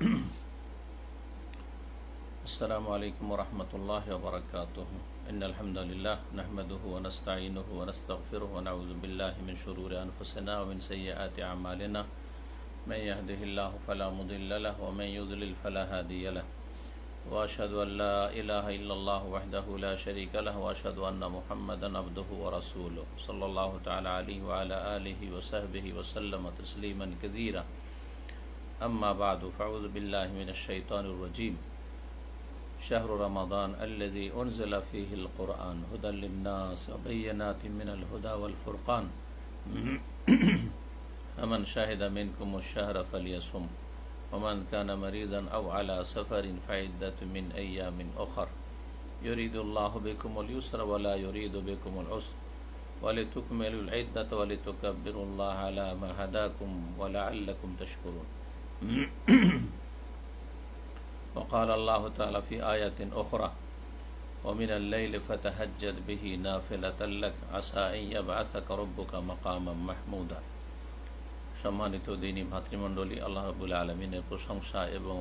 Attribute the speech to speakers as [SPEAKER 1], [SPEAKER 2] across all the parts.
[SPEAKER 1] السلام علیکم ورحمۃ اللہ وبرکاتہ۔ ان الحمد للہ نحمد ونستعین ونستغفر ونعوذ باللہ من شرور انفسنا ومن سیئات اعمالنا۔ من يهده اللہ فلا مضل له ومن يضلل فلا هادي له۔ واشهد ان لا اله الا الله وحده لا شريك له واشهد ان محمدا عبده ورسوله صلی اللہ تعالی علیہ وعلى آله وصحبه وسلم تسلیما كثيرا أما بعد فأعوذ بالله من الشيطان الرجيم. شهر رمضان الذي أنزل فيه القرآن هدى للناس وبينات من الهدى والفرقان. فمن شهد منكم الشهر فليصم ومن كان مريضا أو على سفر فعدة من أيام أخر. يريد الله بكم اليسر ولا يريد بكم العسر. ولتكملوا العدة ولتكبروا الله على ما هداكم ولعلكم تشكرون. وقال الله تعالى في آية أخرى ومن الليل فتهجد به نافلة لك عسى أن يبعثك ربك مقاما محمودا সম্মানিত দিনী ভাতৃমণ্ডলী আল্লাহ রবুল আলমিনের প্রশংসা এবং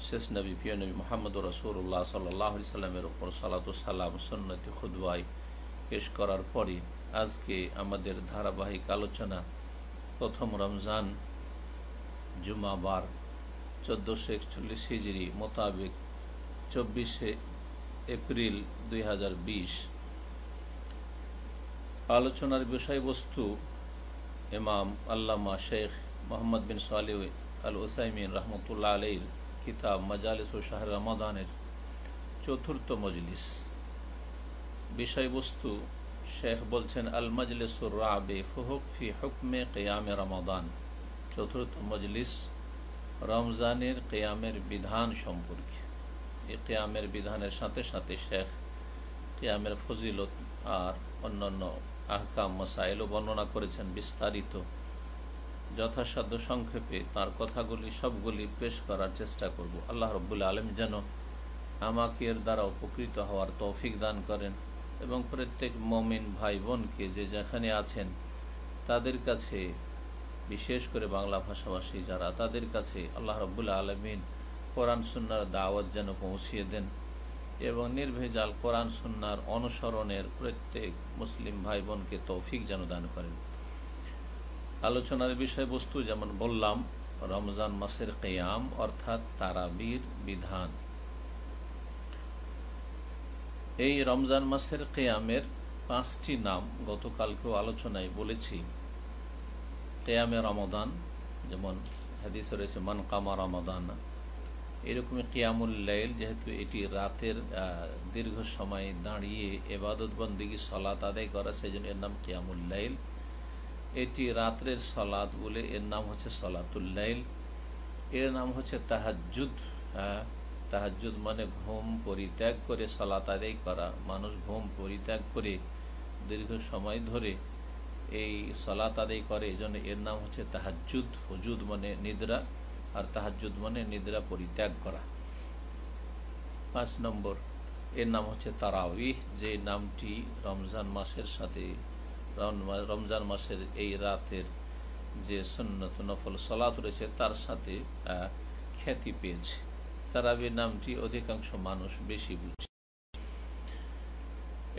[SPEAKER 1] শেষ নবী প্রিয় নবী মোহাম্মদ রসুল্লাহ সাল্লাহ সাল্লামের ওপর সালাম সন্নতি খুদবাই পেশ করার পরে আজকে আমাদের ধারাবাহিক আলোচনা প্রথম রমজান জুমাবার চোদ্দোশো একচল্লিশ হিজড়ি মোতাবেক চব্বিশে এপ্রিল দুই হাজার বিশ। আলোচনার বিষয়বস্তু, ইমাম আল্লামা শেখ মোহাম্মদ বিন সালি আল ওসাইমিন রহমতুল্লাহ আলীর কিতাব মজালিস ও শাহর রমাদানের চতুর্থ মজলিস। বিষয়বস্তু, শেখ বলছেন আল মজলিসুর রাবে ফুহুক ফি হুকমে কেয়ামে রমাদান। চতুর্থ মজলিস রমজানের কেয়ামের বিধান সম্পর্কে। এই কেয়ামের বিধানের সাথে সাথে শেখ কেয়ামের ফজিলত আর অন্যান্য আহকাম মসাইলও বর্ণনা করেছেন বিস্তারিত। যথাসাধ্য সংক্ষেপে তার কথাগুলি সবগুলি পেশ করার চেষ্টা করব। আল্লাহ রব্বুল আলম যেন আমাকে এর দ্বারা উপকৃত হওয়ার তৌফিক দান করেন এবং প্রত্যেক মমিন ভাই বোনকে যে যেখানে আছেন তাদের কাছে বিশেষ করে বাংলা ভাষাভাষী যারা, তাদের কাছে আল্লাহ রব্বুল আলমিন কোরআন সুন্নার দাওয়াত যেন পৌঁছিয়ে দেন এবং নির্ভেজাল কোরআন সুন্নার অনুসরণের প্রত্যেক মুসলিম ভাই বোনকে তৌফিক যেন দান করেন। আলোচনার বিষয়বস্তু যেমন বললাম, রমজান মাসের কেয়াম অর্থাৎ তারাবির বিধান। এই রমজান মাসের কেয়ামের পাঁচটি নাম গতকালকেও আলোচনায় বলেছি। কেয়ামে রমদান যেমন হাদিস রয়েছে মনকামা রমদান এরকমই কিয়ামুল্লাইল যেহেতু এটি রাতের দীর্ঘ সময় দাঁড়িয়ে এবাদত বন্দিগি সলাত আদায় করা সেই জন্য এর নাম কিয়ামুল্লাইল এটি রাত্রের সলাদ বলে এর নাম হচ্ছে সলাতুল্লাইল এর নাম হচ্ছে তাহাজুদ হ্যাঁ তাহাজুদ মানে ঘুম পরিত্যাগ করে সলাত আদায় করা। মানুষ ঘুম পরিত্যাগ করে দীর্ঘ সময় ধরে এই সলাত আদায় করে এই জন্য এর নাম হচ্ছে তাহাজুদ হুজুদ মানে নিদ্রা, আর তাহাজুদ মানে নিদ্রা পরিত্যাগ করা। পাঁচ নম্বর, এর নাম হচ্ছে তারাউই যে নামটি রমজান মাসের সাথে রমজান মাসের এই রাতের যে সন্ন্যত নফল সলাত রয়েছে, তার সাথে খ্যাতি পেয়েছে। তারাবির নামটি অধিকাংশ মানুষ বেশি বুঝছে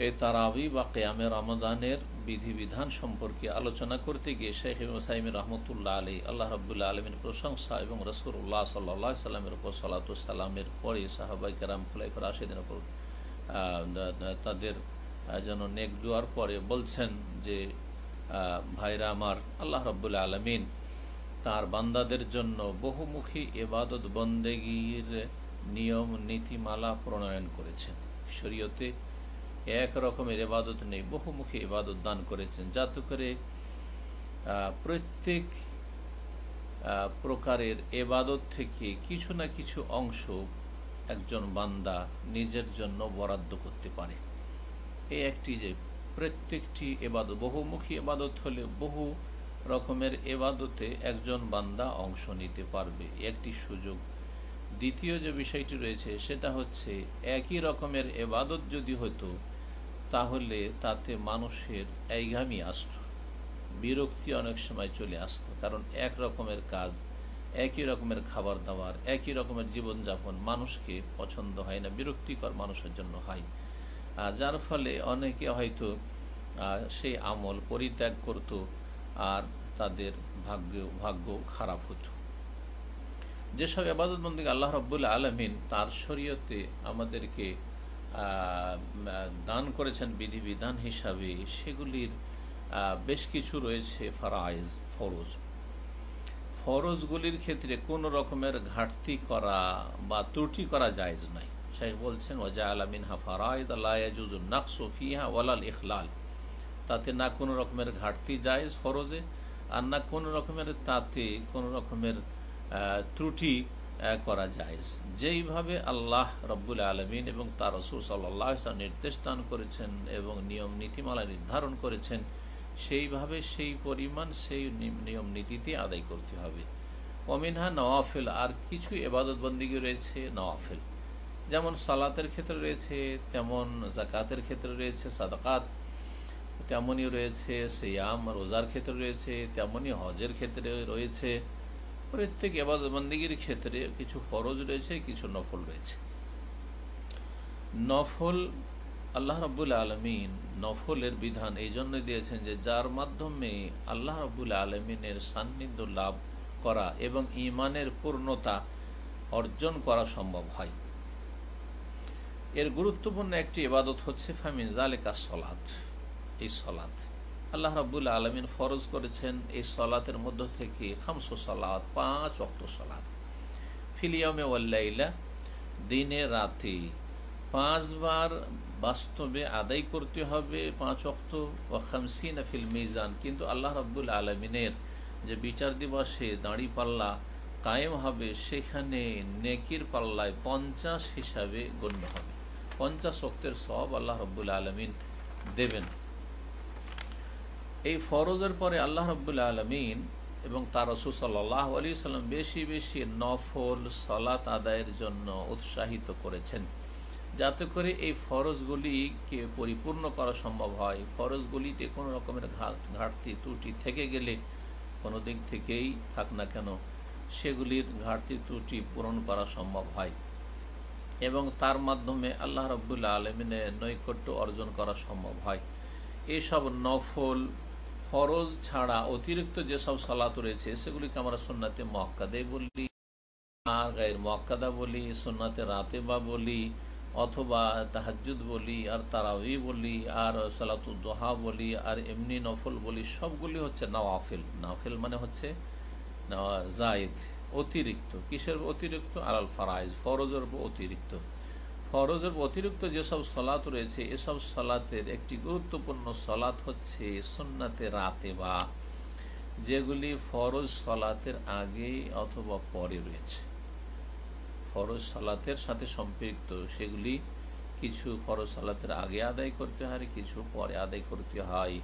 [SPEAKER 1] এই তারাবি বা কেয়ামে রমদানের বিধিবিধান সম্পর্কে আলোচনা করতে গিয়ে শেখ সাইম রহমতুল্লাহ আলী আল্লাহ রবুল্লাহ আলমীর প্রশংসা এবং রসুল্লাহ সাল্লাহ সাল্লামের উপর সালাতামের পরে সাহাবাই কেরাম খুলাইফ রাশেদের উপর তাদের যেন নেক দুয়ার পরে বলছেন যে ভাইরা আমার, আল্লাহ রব্বুল্লাহ আলমিন তার বান্দাদের জন্য বহুমুখী এবাদত বন্দেগীর নিয়ম নীতিমালা প্রণয়ন করেছেন। শরীয়তে এক রকমের এবাদত নেই, বহুমুখী এবাদত দান করেছেন। যাতে করে প্রত্যেক প্রকারের এবাদত থেকে কিছু না কিছু অংশ একজন বান্দা নিজের জন্য বরাদ্দ করতে পারে। এই একটি যে প্রত্যেকটি এবাদত বহুমুখী এবাদত হলে বহু রকমের এবাদতে একজন বান্দা অংশ নিতে পারবে। একটি সুযোগ। দ্বিতীয় যে বিষয়টি রয়েছে, সেটা হচ্ছে একই রকমের এবাদত যদি হতো তাহলে তাতে মানুষের এইঘামি আসত। বিরক্তি অনেক সময় চলে আসত, কারণ এক রকমের কাজ, একই রকমের খাবার দাবার, একই রকমের জীবনযাপন মানুষকে পছন্দ হয় না, বিরক্তিকর মানুষের জন্য হয়। যার ফলে অনেকে হয়তো সেই আমল পরিত্যাগ করত আর তাদের ভাগ্য ভাগ্য খারাপ হতো। যেসব আবাদতবন্দি আল্লাহ রব্বুল আলমিন তার শরীয়তে আমাদেরকে দান করেছেন বিধিবিধান হিসাবে, সেগুলির বেশ কিছু রয়েছে ফারাইজ, ফরজ। ফরজগুলির ক্ষেত্রে কোন রকমের ঘাটতি করা বা ত্রুটি করা জায়জ নাই। শেখ বলছেন ওজা আলামিন হাফারাইদ নাকসোফিহা ওয়ালাল ইখলাল। তাতে না কোনো রকমের ঘাটতি জায়জ ফরজে, আর না কোনো রকমের তাতে কোনো রকমের ত্রুটি করা যায় যেইভাবে আল্লাহ রব্বুল আলমিন এবং তার রসুল সাল্লাহ নির্দেশ দান করেছেন এবং নিয়ম নীতিমালা নির্ধারণ করেছেন, সেইভাবে সেই পরিমাণ সেই নিয়ম নীতিতে আদায় করতে হবে। অমিনহা নওয়াফেল, আর কিছু এবাদত বন্দিগি রয়েছে নওয়াফেল। যেমন সালাতের ক্ষেত্রে রয়েছে, তেমন জাকাতের ক্ষেত্রে রয়েছে, সাদাকাত, তেমনই রয়েছে, সিয়াম, রোজার ক্ষেত্রে রয়েছে, তেমনই হজের ক্ষেত্রে রয়েছে। প্রত্যেক এবাদবন্দিগির ক্ষেত্রে কিছু ফরজ রয়েছে, কিছু নফল রয়েছে। নফল আল্লাহ রবুল আলমিন নফলের বিধান এই জন্য দিয়েছেন যে, যার মাধ্যমে আল্লাহ রবুল আলমিনের সান্নিধ্য লাভ করা এবং ইমানের পূর্ণতা অর্জন করা সম্ভব হয়। এর গুরুত্বপূর্ণ একটি ইবাদত হচ্ছে ফামিন জালেকা সলাত। এই সলাত আল্লাহ রাবুল আলমিন ফরজ করেছেন এই সলাতের মধ্য থেকে খামসো সলাত, পাঁচ অক্ট সলাত। ফিলিয়মে ওয়াল্লাইলা দিনে, রাতে। পাঁচবার বাস্তবে আদায় করতে হবে পাঁচ অক্ত ও খামসিন ফিল মিজান, কিন্তু আল্লাহ রাবুল আলমিনের যে বিচার দিবসে দাঁড়ি পাল্লা কায়েম হবে, সেখানে নেকির পাল্লায় পঞ্চাশ হিসাবে গণ্য হবে। পঞ্চাশ অক্তের সব আল্লাহ রব্বুল আলমিন দেবেন। এই ফরজের পরে আল্লাহ রব্বুল্লা আলমিন এবং তার রসুল সাল্লাহ আলী সাল্লাম বেশি বেশি নফল সলাত আদায়ের জন্য উৎসাহিত করেছেন। যাতে করে এই ফরজগুলিকে পরিপূর্ণ করা সম্ভব হয়। ফরজগুলিতে কোনো রকমের ঘাটতি, ত্রুটি থেকে গেলে কোনো দিক থেকেই থাক না কেন, সেগুলির ঘাটতি, ত্রুটি পূরণ করা সম্ভব হয়। এবং তার মাধ্যমে আল্লাহ রব্বুল্লা আলমিনের নৈকট্য অর্জন করা সম্ভব হয়। এসব নফল ফরজ ছাড়া অতিরিক্ত যেসব সালাত রয়েছে, সেগুলিকে আমরা সোনাতে মক্কাদে বলি আর গায়ের মক্কাদা বলি সোনাতে রাতে বা বলি, অথবা তাহাজুদ বলি, আর তারাউি বলি, আর সালাতুদ্দোহা বলি, আর এমনি নফল বলি, সবগুলি হচ্ছে নওয়াফেল। নওয়াফেল মানে হচ্ছে জায়দ, অতিরিক্ত। কিসের অতিরিক্ত? আলাল ফারাইজ, ফরজের অতিরিক্ত। ফরজের অতিরিক্ত যেসব সলাত রয়েছে, এসব সলাতের একটি গুরুত্বপূর্ণ সলাত হচ্ছে সুন্নাতে রাতে বা যেগুলি ফরজ সলাতের আগে অথবা পরে রয়েছে। ফরজ সলাতের সাথে সম্পৃক্ত, সেগুলি কিছু ফরজ সলাতের আগে আদায় করতে হয় কিছু পরে আদায় করতে হয়।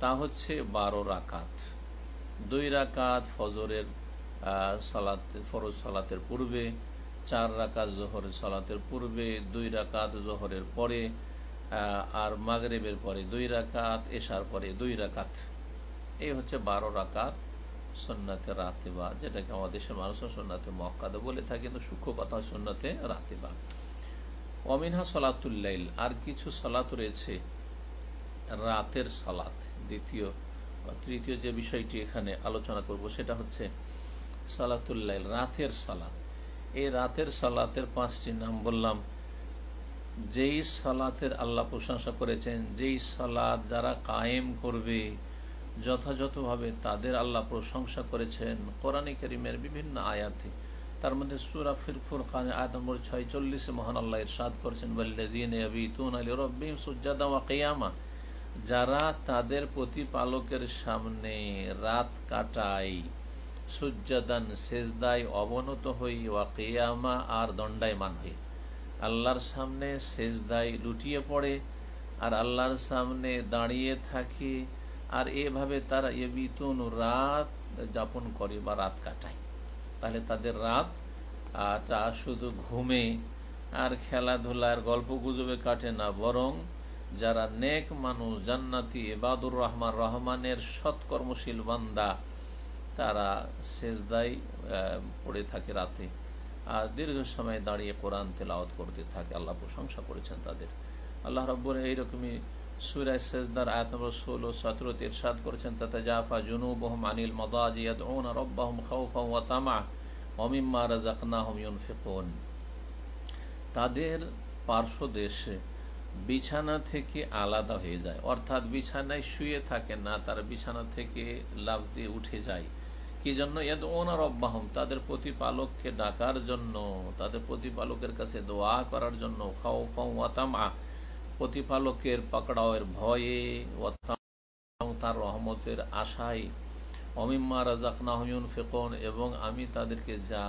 [SPEAKER 1] তা হচ্ছে বারো রাকাত। দুই রাকাত ফজরের সালাত, ফরজ সালাতের পূর্বে চার রাকাত জোহরের সালাতের পূর্বে, দুই রাকাত জোহরের পরে আর মাগরেবের পরে, দুই রাকাত এশার পরে, দুই রাকাত। এই হচ্ছে বারো রাকাত সন্ন্যাতে রাতে বা, যেটাকে আমাদের দেশের মানুষ সন্ন্যাতে মক্কাদে বলে থাকে, কিন্তু সূক্ষ্ম কথা সন্ন্যাতে রাতে বা। অমিনহা সলাতুল্লাইল আর কিছু সলাত রয়েছে রাতের সালাত। দ্বিতীয় তৃতীয় যে বিষয়টি এখানে আলোচনা করব, সেটা হচ্ছে সালাতুল্লাইল রাতের সালাত। এই রাতের সালাতের পাঁচটি নাম বললাম। যেই সালাতের আল্লাহ প্রশংসা করেছেন, যেই সালাত যারা কায়েম করবে, যথাযথভাবে তাদের আল্লাহ প্রশংসা করেছেন। কোরআন করিমের বিভিন্ন আয়াতে। তার মধ্যে সুরা ফিরফুর খান আয়াত নম্বর ছয়চল্লিশে, মহান আল্লাহ ইরশাদ করেছেন কেয়ামা। যারা তাদের প্রতিপালকের সামনে রাত কাটায়। সুজাদান সেজদায় অবনত হই ওয়া কেয়ামা আর দণ্ডায়মান হই। আল্লাহর সামনে সেজদায় লুটিয়ে পড়ে আর আল্লাহর সামনে দাঁড়িয়ে থাকে আর এভাবে তারা এ বিতুন রাত যাপন করে বা রাত কাটায়। তাহলে তাদের রাত তা শুধু ঘুমে আর খেলাধুলার গল্প গুজবে কাটে না, বরং যারা নেক মানুষ, জান্নাতি এবাদুর রহমান, রহমানের সৎকর্মশীল বান্দা তারা শেষদায় পড়ে থাকে রাতে। আর দীর্ঘ সময় দাঁড়িয়ে কোরআন তেলাওয়াত করতে থাকে। আল্লাহ প্রশংসা করেছেন তাদের। আল্লাহ রব্বর এইরকমই সুরায় সেজদার আয়াত নম্বর ষোলো সতেরোতে ইরশাদ করেছেন তাতে জাফা জুনুবহম আনিল মদাজিয়াদ ওন রব্বাহম খাউফা ওয়া তামা অমিম্মা রাজাকনাহম ইউনফিকুন। তাদের পার্শ্ব দেশে বিছানা থেকে আলাদা হয়ে যায়। অর্থাৎ বিছানায় শুয়ে থাকে না, তার বিছানা থেকে লাভ দিয়ে উঠে যায়। কি জন্য? অব্যাহম তাদের প্রতিপালককে ডাকার জন্য, তাদের প্রতিপালকের কাছে দোয়া করার জন্য খাও ফাও ওয়াতামা প্রতিপালকের পাকড়াওয়ের ভয়ে তার রহমতের আশায়, অমিম্মা রাজাকনাহমিউন ফেকন এবং আমি তাদেরকে যা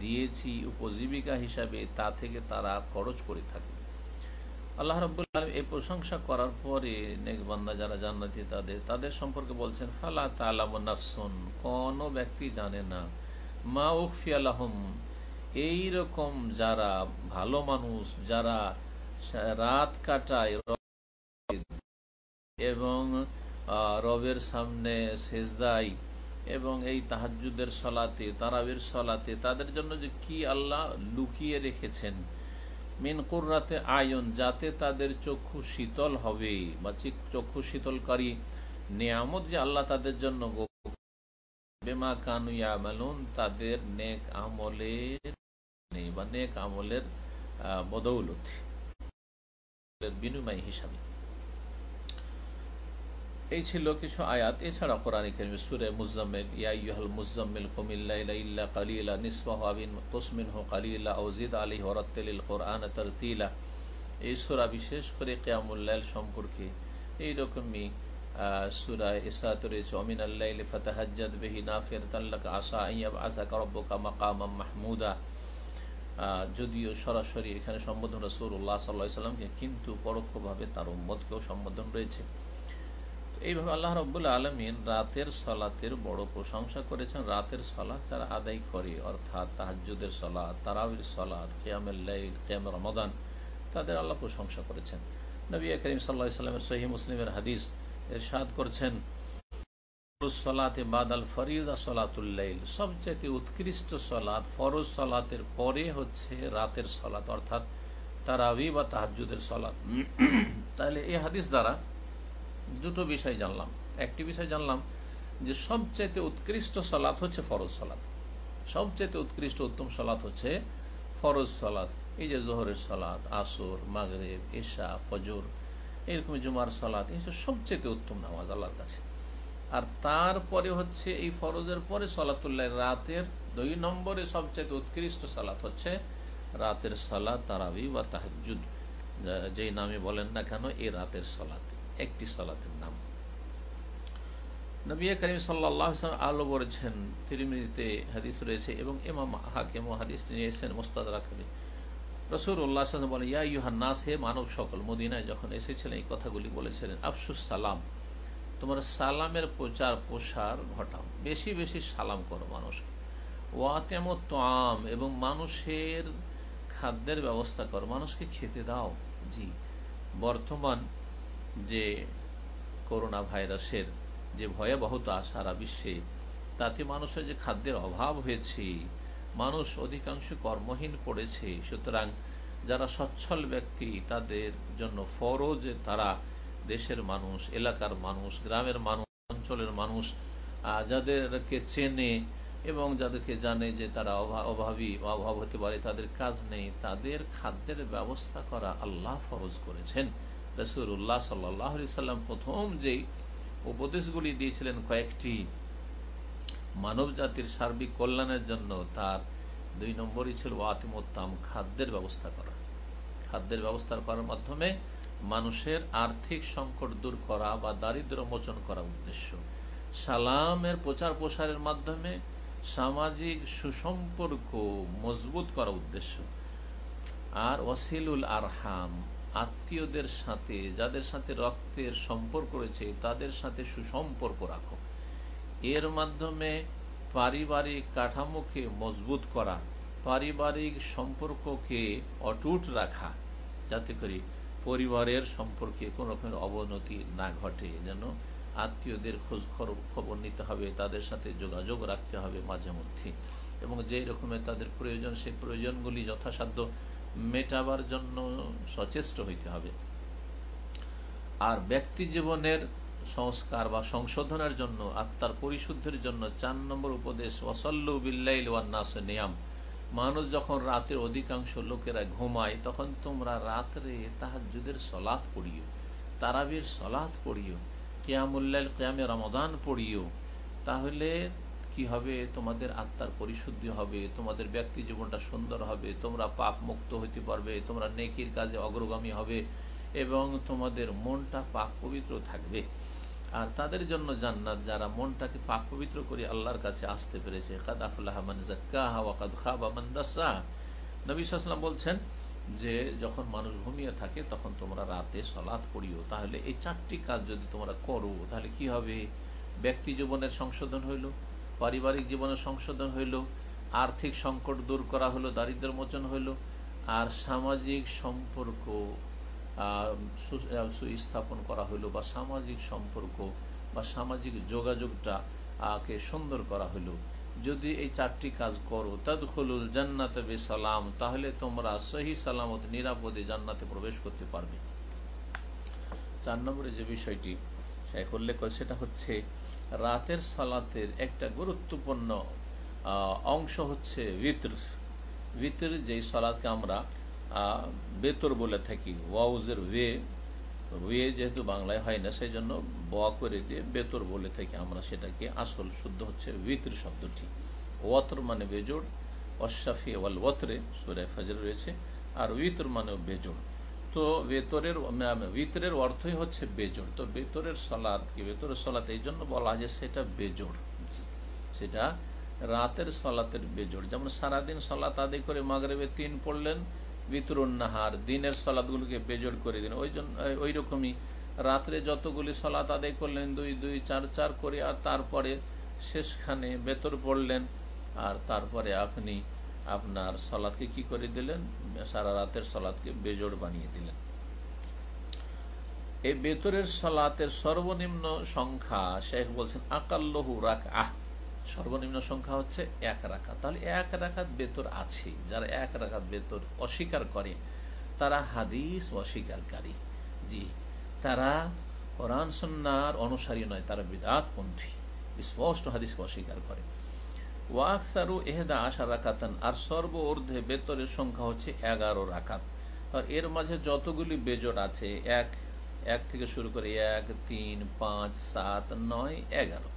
[SPEAKER 1] দিয়েছি উপজীবিকা হিসাবে, তা থেকে তারা খরচ করে থাকে। আল্লাহ রব্বুল আলম এই প্রশংসা করার পরে নেকবান্দা যারা জান্নাতি তাদের তাদের সম্পর্কে বলছেন, ফালা তালাম নাফসুন কোনো ব্যক্তি জানে না। মা উফি আলহম এইরকম যারা ভালো মানুষ, যারা রাত কাটায় এবং রবের সামনে সেজদাই এবং এই তাহাজুদের সলাতে, তারাবির সলাতে, তাদের জন্য যে কি আল্লাহ লুকিয়ে রেখেছেন। মিন কুর্রাতে আয়ন, যাতে তাদের চক্ষু শীতল হবে বা চক্ষু শীতলকারী। নিয়ামত যে আল্লাহ তাদের জন্য বেমা কানুয়া মালুন তাদের নেক আমলের নেই বা নেক আমলের বদৌলতি বিনিময় হিসাবে। এই ছিল কিছু আয়াত। এছাড়া কোরআন করিম সুরে মুজাম্মিল ইয়াইহাল মুজাম্মিল কুমিল্লা কালিলা নিসবাহ আবিন কুসমিন হো কালিলা ওজিদ আলী হরত্তেলিল কোরআন তরতিলা। এই সুরা বিশেষ করে কেয়ামুল্লাইল সম্পর্কে এইরকমই সুরায় ইসাত রয়েছে অমিন আল্লাহ ফতাহাজ্জাদ বেহি নাফের, তাল্লাক আসা আইয়াব আসা করব্বকা মাকামাম মাহমুদা। যদিও সরাসরি এখানে সম্বোধন রসুল্লাহ সাল্লাহ সাল্লামকে কিন্তু পরোক্ষভাবে তার উম্মদকেও সম্বোধন রয়েছে। এইভাবে আল্লাহ রব্বুল আলমিন রাতের সলাতের বড় প্রশংসা করেছেন। রাতের সলাৎ যারা আদায় করে, অর্থাৎ তাহাজুদের সলাৎ তারাবির সলাৎ কেয়ামেল্লাইল কেয়াম রমদান, তাদের আল্লাহ প্রশংসা করেছেন। নবী করিম সাল্লাহ সাল্লামের সহি মুসলিমের হাদিস এরশাদ করছেন সলাতে বাদাল ফরিদা সলাতুল্লাইল সবচেয়ে উৎকৃষ্ট সলাৎ ফরজ সলাতের পরে হচ্ছে রাতের সলাৎ অর্থাৎ তারাবি বা তাহাজুদের সলাৎ তাহলে এই হাদিস দ্বারা দুটো বিষয় জানলাম। একটি বিষয় জানলাম যে সবচাইতে উৎকৃষ্ট সলাৎ হচ্ছে ফরজ সলাৎ সবচাইতে উৎকৃষ্ট উত্তম সলাৎ হচ্ছে ফরজ সলাৎ এই যে জোহরের সলাৎ আসর, মাগরেব এশা ফজর, এরকম জুমার সলাৎ এই হচ্ছে সবচেয়ে উত্তম নামাজ আল্লাহর কাছে। আর তারপরে হচ্ছে এই ফরজের পরে সলাতুল্লাহ রাতের দুই নম্বরে সবচেয়ে উৎকৃষ্ট সালাত হচ্ছে রাতের সালাত, তারাবি বা তাহাজুদ যেই নামে বলেন না কেন, এই রাতের সলাত। একটি সালাতের নাম। নবী করিম সাল্লাহ আলো বলেছেন তিরিমিতে হাদিস রয়েছে এবং এমাম হাকিম হাদিস নিয়ে এসেছেন মোস্তাদ রাখবে রসুর উল্লাহ বলেন, ইয়া ইউহান নাস, হে মানব সকল, মদিনায় যখন এসেছিলেন এই কথাগুলি বলেছিলেন, আফসুস সালাম, তোমার সালামের প্রচার প্রসার ঘটাও, বেশি বেশি সালাম করো মানুষকে। ওয়াতেম তাম এবং মানুষের খাদ্যের ব্যবস্থা করো, মানুষকে খেতে দাও। জি, বর্তমান যে করোনা ভাইরাসের যে ভয়াবহতা সারা বিশ্বে, তাতে মানুষের যে খাদ্যের অভাব হয়েছে, মানুষ অধিকাংশ কর্মহীন পড়েছে। সুতরাং যারা সচ্ছল ব্যক্তি, তাদের জন্য ফরজ, তারা দেশের মানুষ, এলাকার মানুষ, গ্রামের মানুষ, অঞ্চলের মানুষ যাদেরকে চেনে এবং যাদেরকে জানে যে তারা অভাবী অভাব হতে পারে, তাদের কাজ নেই। তাদের খাদ্যের ব্যবস্থা করা আল্লাহ ফরজ করেছেন। রসুল্লাহ সাল্লাহ সাল্লাম প্রথম যেই উপদেশগুলি দিয়েছিলেন কয়েকটি মানব জাতির সার্বিক কল্যাণের জন্য তার দুই নম্বরই ছিল ওয়াতিমোত্তাম খাদ্যের ব্যবস্থা করা। খাদ্যের ব্যবস্থা করার মাধ্যমে মানুষের আর্থিক সংকট দূর করা বা দারিদ্র মোচন করা উদ্দেশ্য। সালামের প্রচার প্রসারের মাধ্যমে সামাজিক সুসম্পর্ক মজবুত করা উদ্দেশ্য। আর ওয়াসিলুল আরহাম আত্মীয়দের সাথে, যাদের সাথে রক্তের সম্পর্ক রয়েছে, তাদের সাথে সুসম্পর্ক রাখো। এর মাধ্যমে পারিবারিক কাঠামোকে মজবুত করা, পারিবারিক সম্পর্ককে অটুট রাখা, যাতে করে পরিবারের সম্পর্কে কোনো রকমের অবনতি না ঘটে। যেন আত্মীয়দের খোঁজ খবর নিতে হবে, তাদের সাথে যোগাযোগ রাখতে হবে মাঝে মধ্যে। এবং যেই রকমের তাদের প্রয়োজন, সেই প্রয়োজনগুলি যথাসাধ্য মেটাবার জন্য সচেষ্ট হইতে হবে। আর ব্যক্তি জীবনের সংস্কার বা সংশোধনের জন্য, আত্মার পরিশুদ্ধের জন্য চার নম্বর উপদেশ ওসল্লু বিল্লাইল ওয়ান্নাস নিয়াম। মানুষ যখন রাতের অধিকাংশ লোকেরা ঘুমায়, তখন তোমরা রাত্রে তাহাজুদের সলাৎ পড়িও, তারাবির সলাৎ পড়িও কেয়ামুল্লাল কেয়ামে রমদান পড়িও। তাহলে কি হবে? তোমাদের আত্মার পরিশুদ্ধি হবে, তোমাদের ব্যক্তি জীবনটা সুন্দর হবে, তোমরা পাপ মুক্ত হইতে পারবে, তোমরা নেকির কাজে অগ্রগামী হবে এবং তোমাদের মনটা পাক পবিত্র থাকবে। আর তাদের জন্য জান্নাত যারা মনটাকে পাক পবিত্র করে আল্লাহর কাছে আসতে পেরেছে। কাদ আফলাহমান জাক্কাহা ওয়াকাদ খাবা মান্দাসাহ নবী সাল্লাম বলছেন যে, যখন মানুষ ঘুমিয়ে থাকে, তখন তোমরা রাতে সলাৎ পড়িও। তাহলে এই চারটি কাজ যদি তোমরা করো, তাহলে কি হবে? ব্যক্তি জীবনের সংশোধন হইল। পারিবারিক জীবনে সংশোধন হইল, আর্থিক সংকট দূর করা হলো দারিদ্র মোচন হইল, আর সামাজিক সম্পর্ক সুস্থাপন করা হইল বা সামাজিক সম্পর্ক বা সামাজিক যোগাযোগটা কে সুন্দর করা হইল। যদি এই চারটি কাজ করো, তদখলুল জান্নাতে বে সালাম তাহলে তোমরা সহি সালামত নিরাপদে জান্নাতে প্রবেশ করতে পারবে। চার নম্বরে যে বিষয়টি উল্লেখ করে সেটা হচ্ছে রাতের সালাতের একটা গুরুত্বপূর্ণ অংশ হচ্ছে ভিতর। ভিতর যেই সালাদকে আমরা বেতর বলে থাকি, ওয়াউজের ওয়ে। ওয়ে যেহেতু বাংলায় হয় না সেই জন্য বোয়া করে দিয়ে বেতর বলে থাকি আমরা সেটাকে। আসল শুদ্ধ হচ্ছে ভিতর শব্দটি। ওয়াতর মানে বেজোড়, অশাফি ওয়াল ওয়াতরে, সুরে ফাজর রয়েছে। আর উইতর মানে বেজোড়। তো বেতরের ভিতরের অর্থই হচ্ছে বেজোড়। তো বেতরের সলাদ কি? বেতরের সলাদ এই জন্য বলা যে সেটা বেজোড়। সেটা রাতের সলাতের বেজোড়। যেমন সারাদিন সলাত আদায় করে মাগরেবে তিন পড়লেন বিতরুন্নাহার দিনের সলাদগুলোকে বেজোড় করে দিন ওই জন্য ওই রকমই। রাত্রে যতগুলি সলাত আদায় করলেন, দুই দুই, চার চার করে, আর তারপরে শেষখানে বেতর পড়লেন, আর তারপরে আপনি আপনার সলাদকে কি করে দিলেন? সারা রাতের সলাদকে বেজোড় বানিয়ে দিলেন। এই বেতরের সলাতের সর্বনিম্ন সংখ্যা, শেখ বলছেন, আকাল্লহু রাক আহ সর্বনিম্ন সংখ্যা হচ্ছে এক রাখাত তাহলে এক রাখাত বেতর আছে। যারা এক রাখাত বেতর অস্বীকার করে, তারা হাদিস অস্বীকারী। জি, তারা কোরআন সন্ন্যার অনুসারী নয়, তারা বিদাতপন্থী। স্পষ্ট হাদিসকে অস্বীকার করে। ওয়াকসারু এহেদা আশা রাখাতান আর সর্ব ঊর্ধ্বে বেতরের সংখ্যা হচ্ছে এগারো আর এর মাঝে যতগুলি বেজোট আছে, এক এক থেকে শুরু করে এক, তিন, পাঁচ, সাত, নয়, এগারো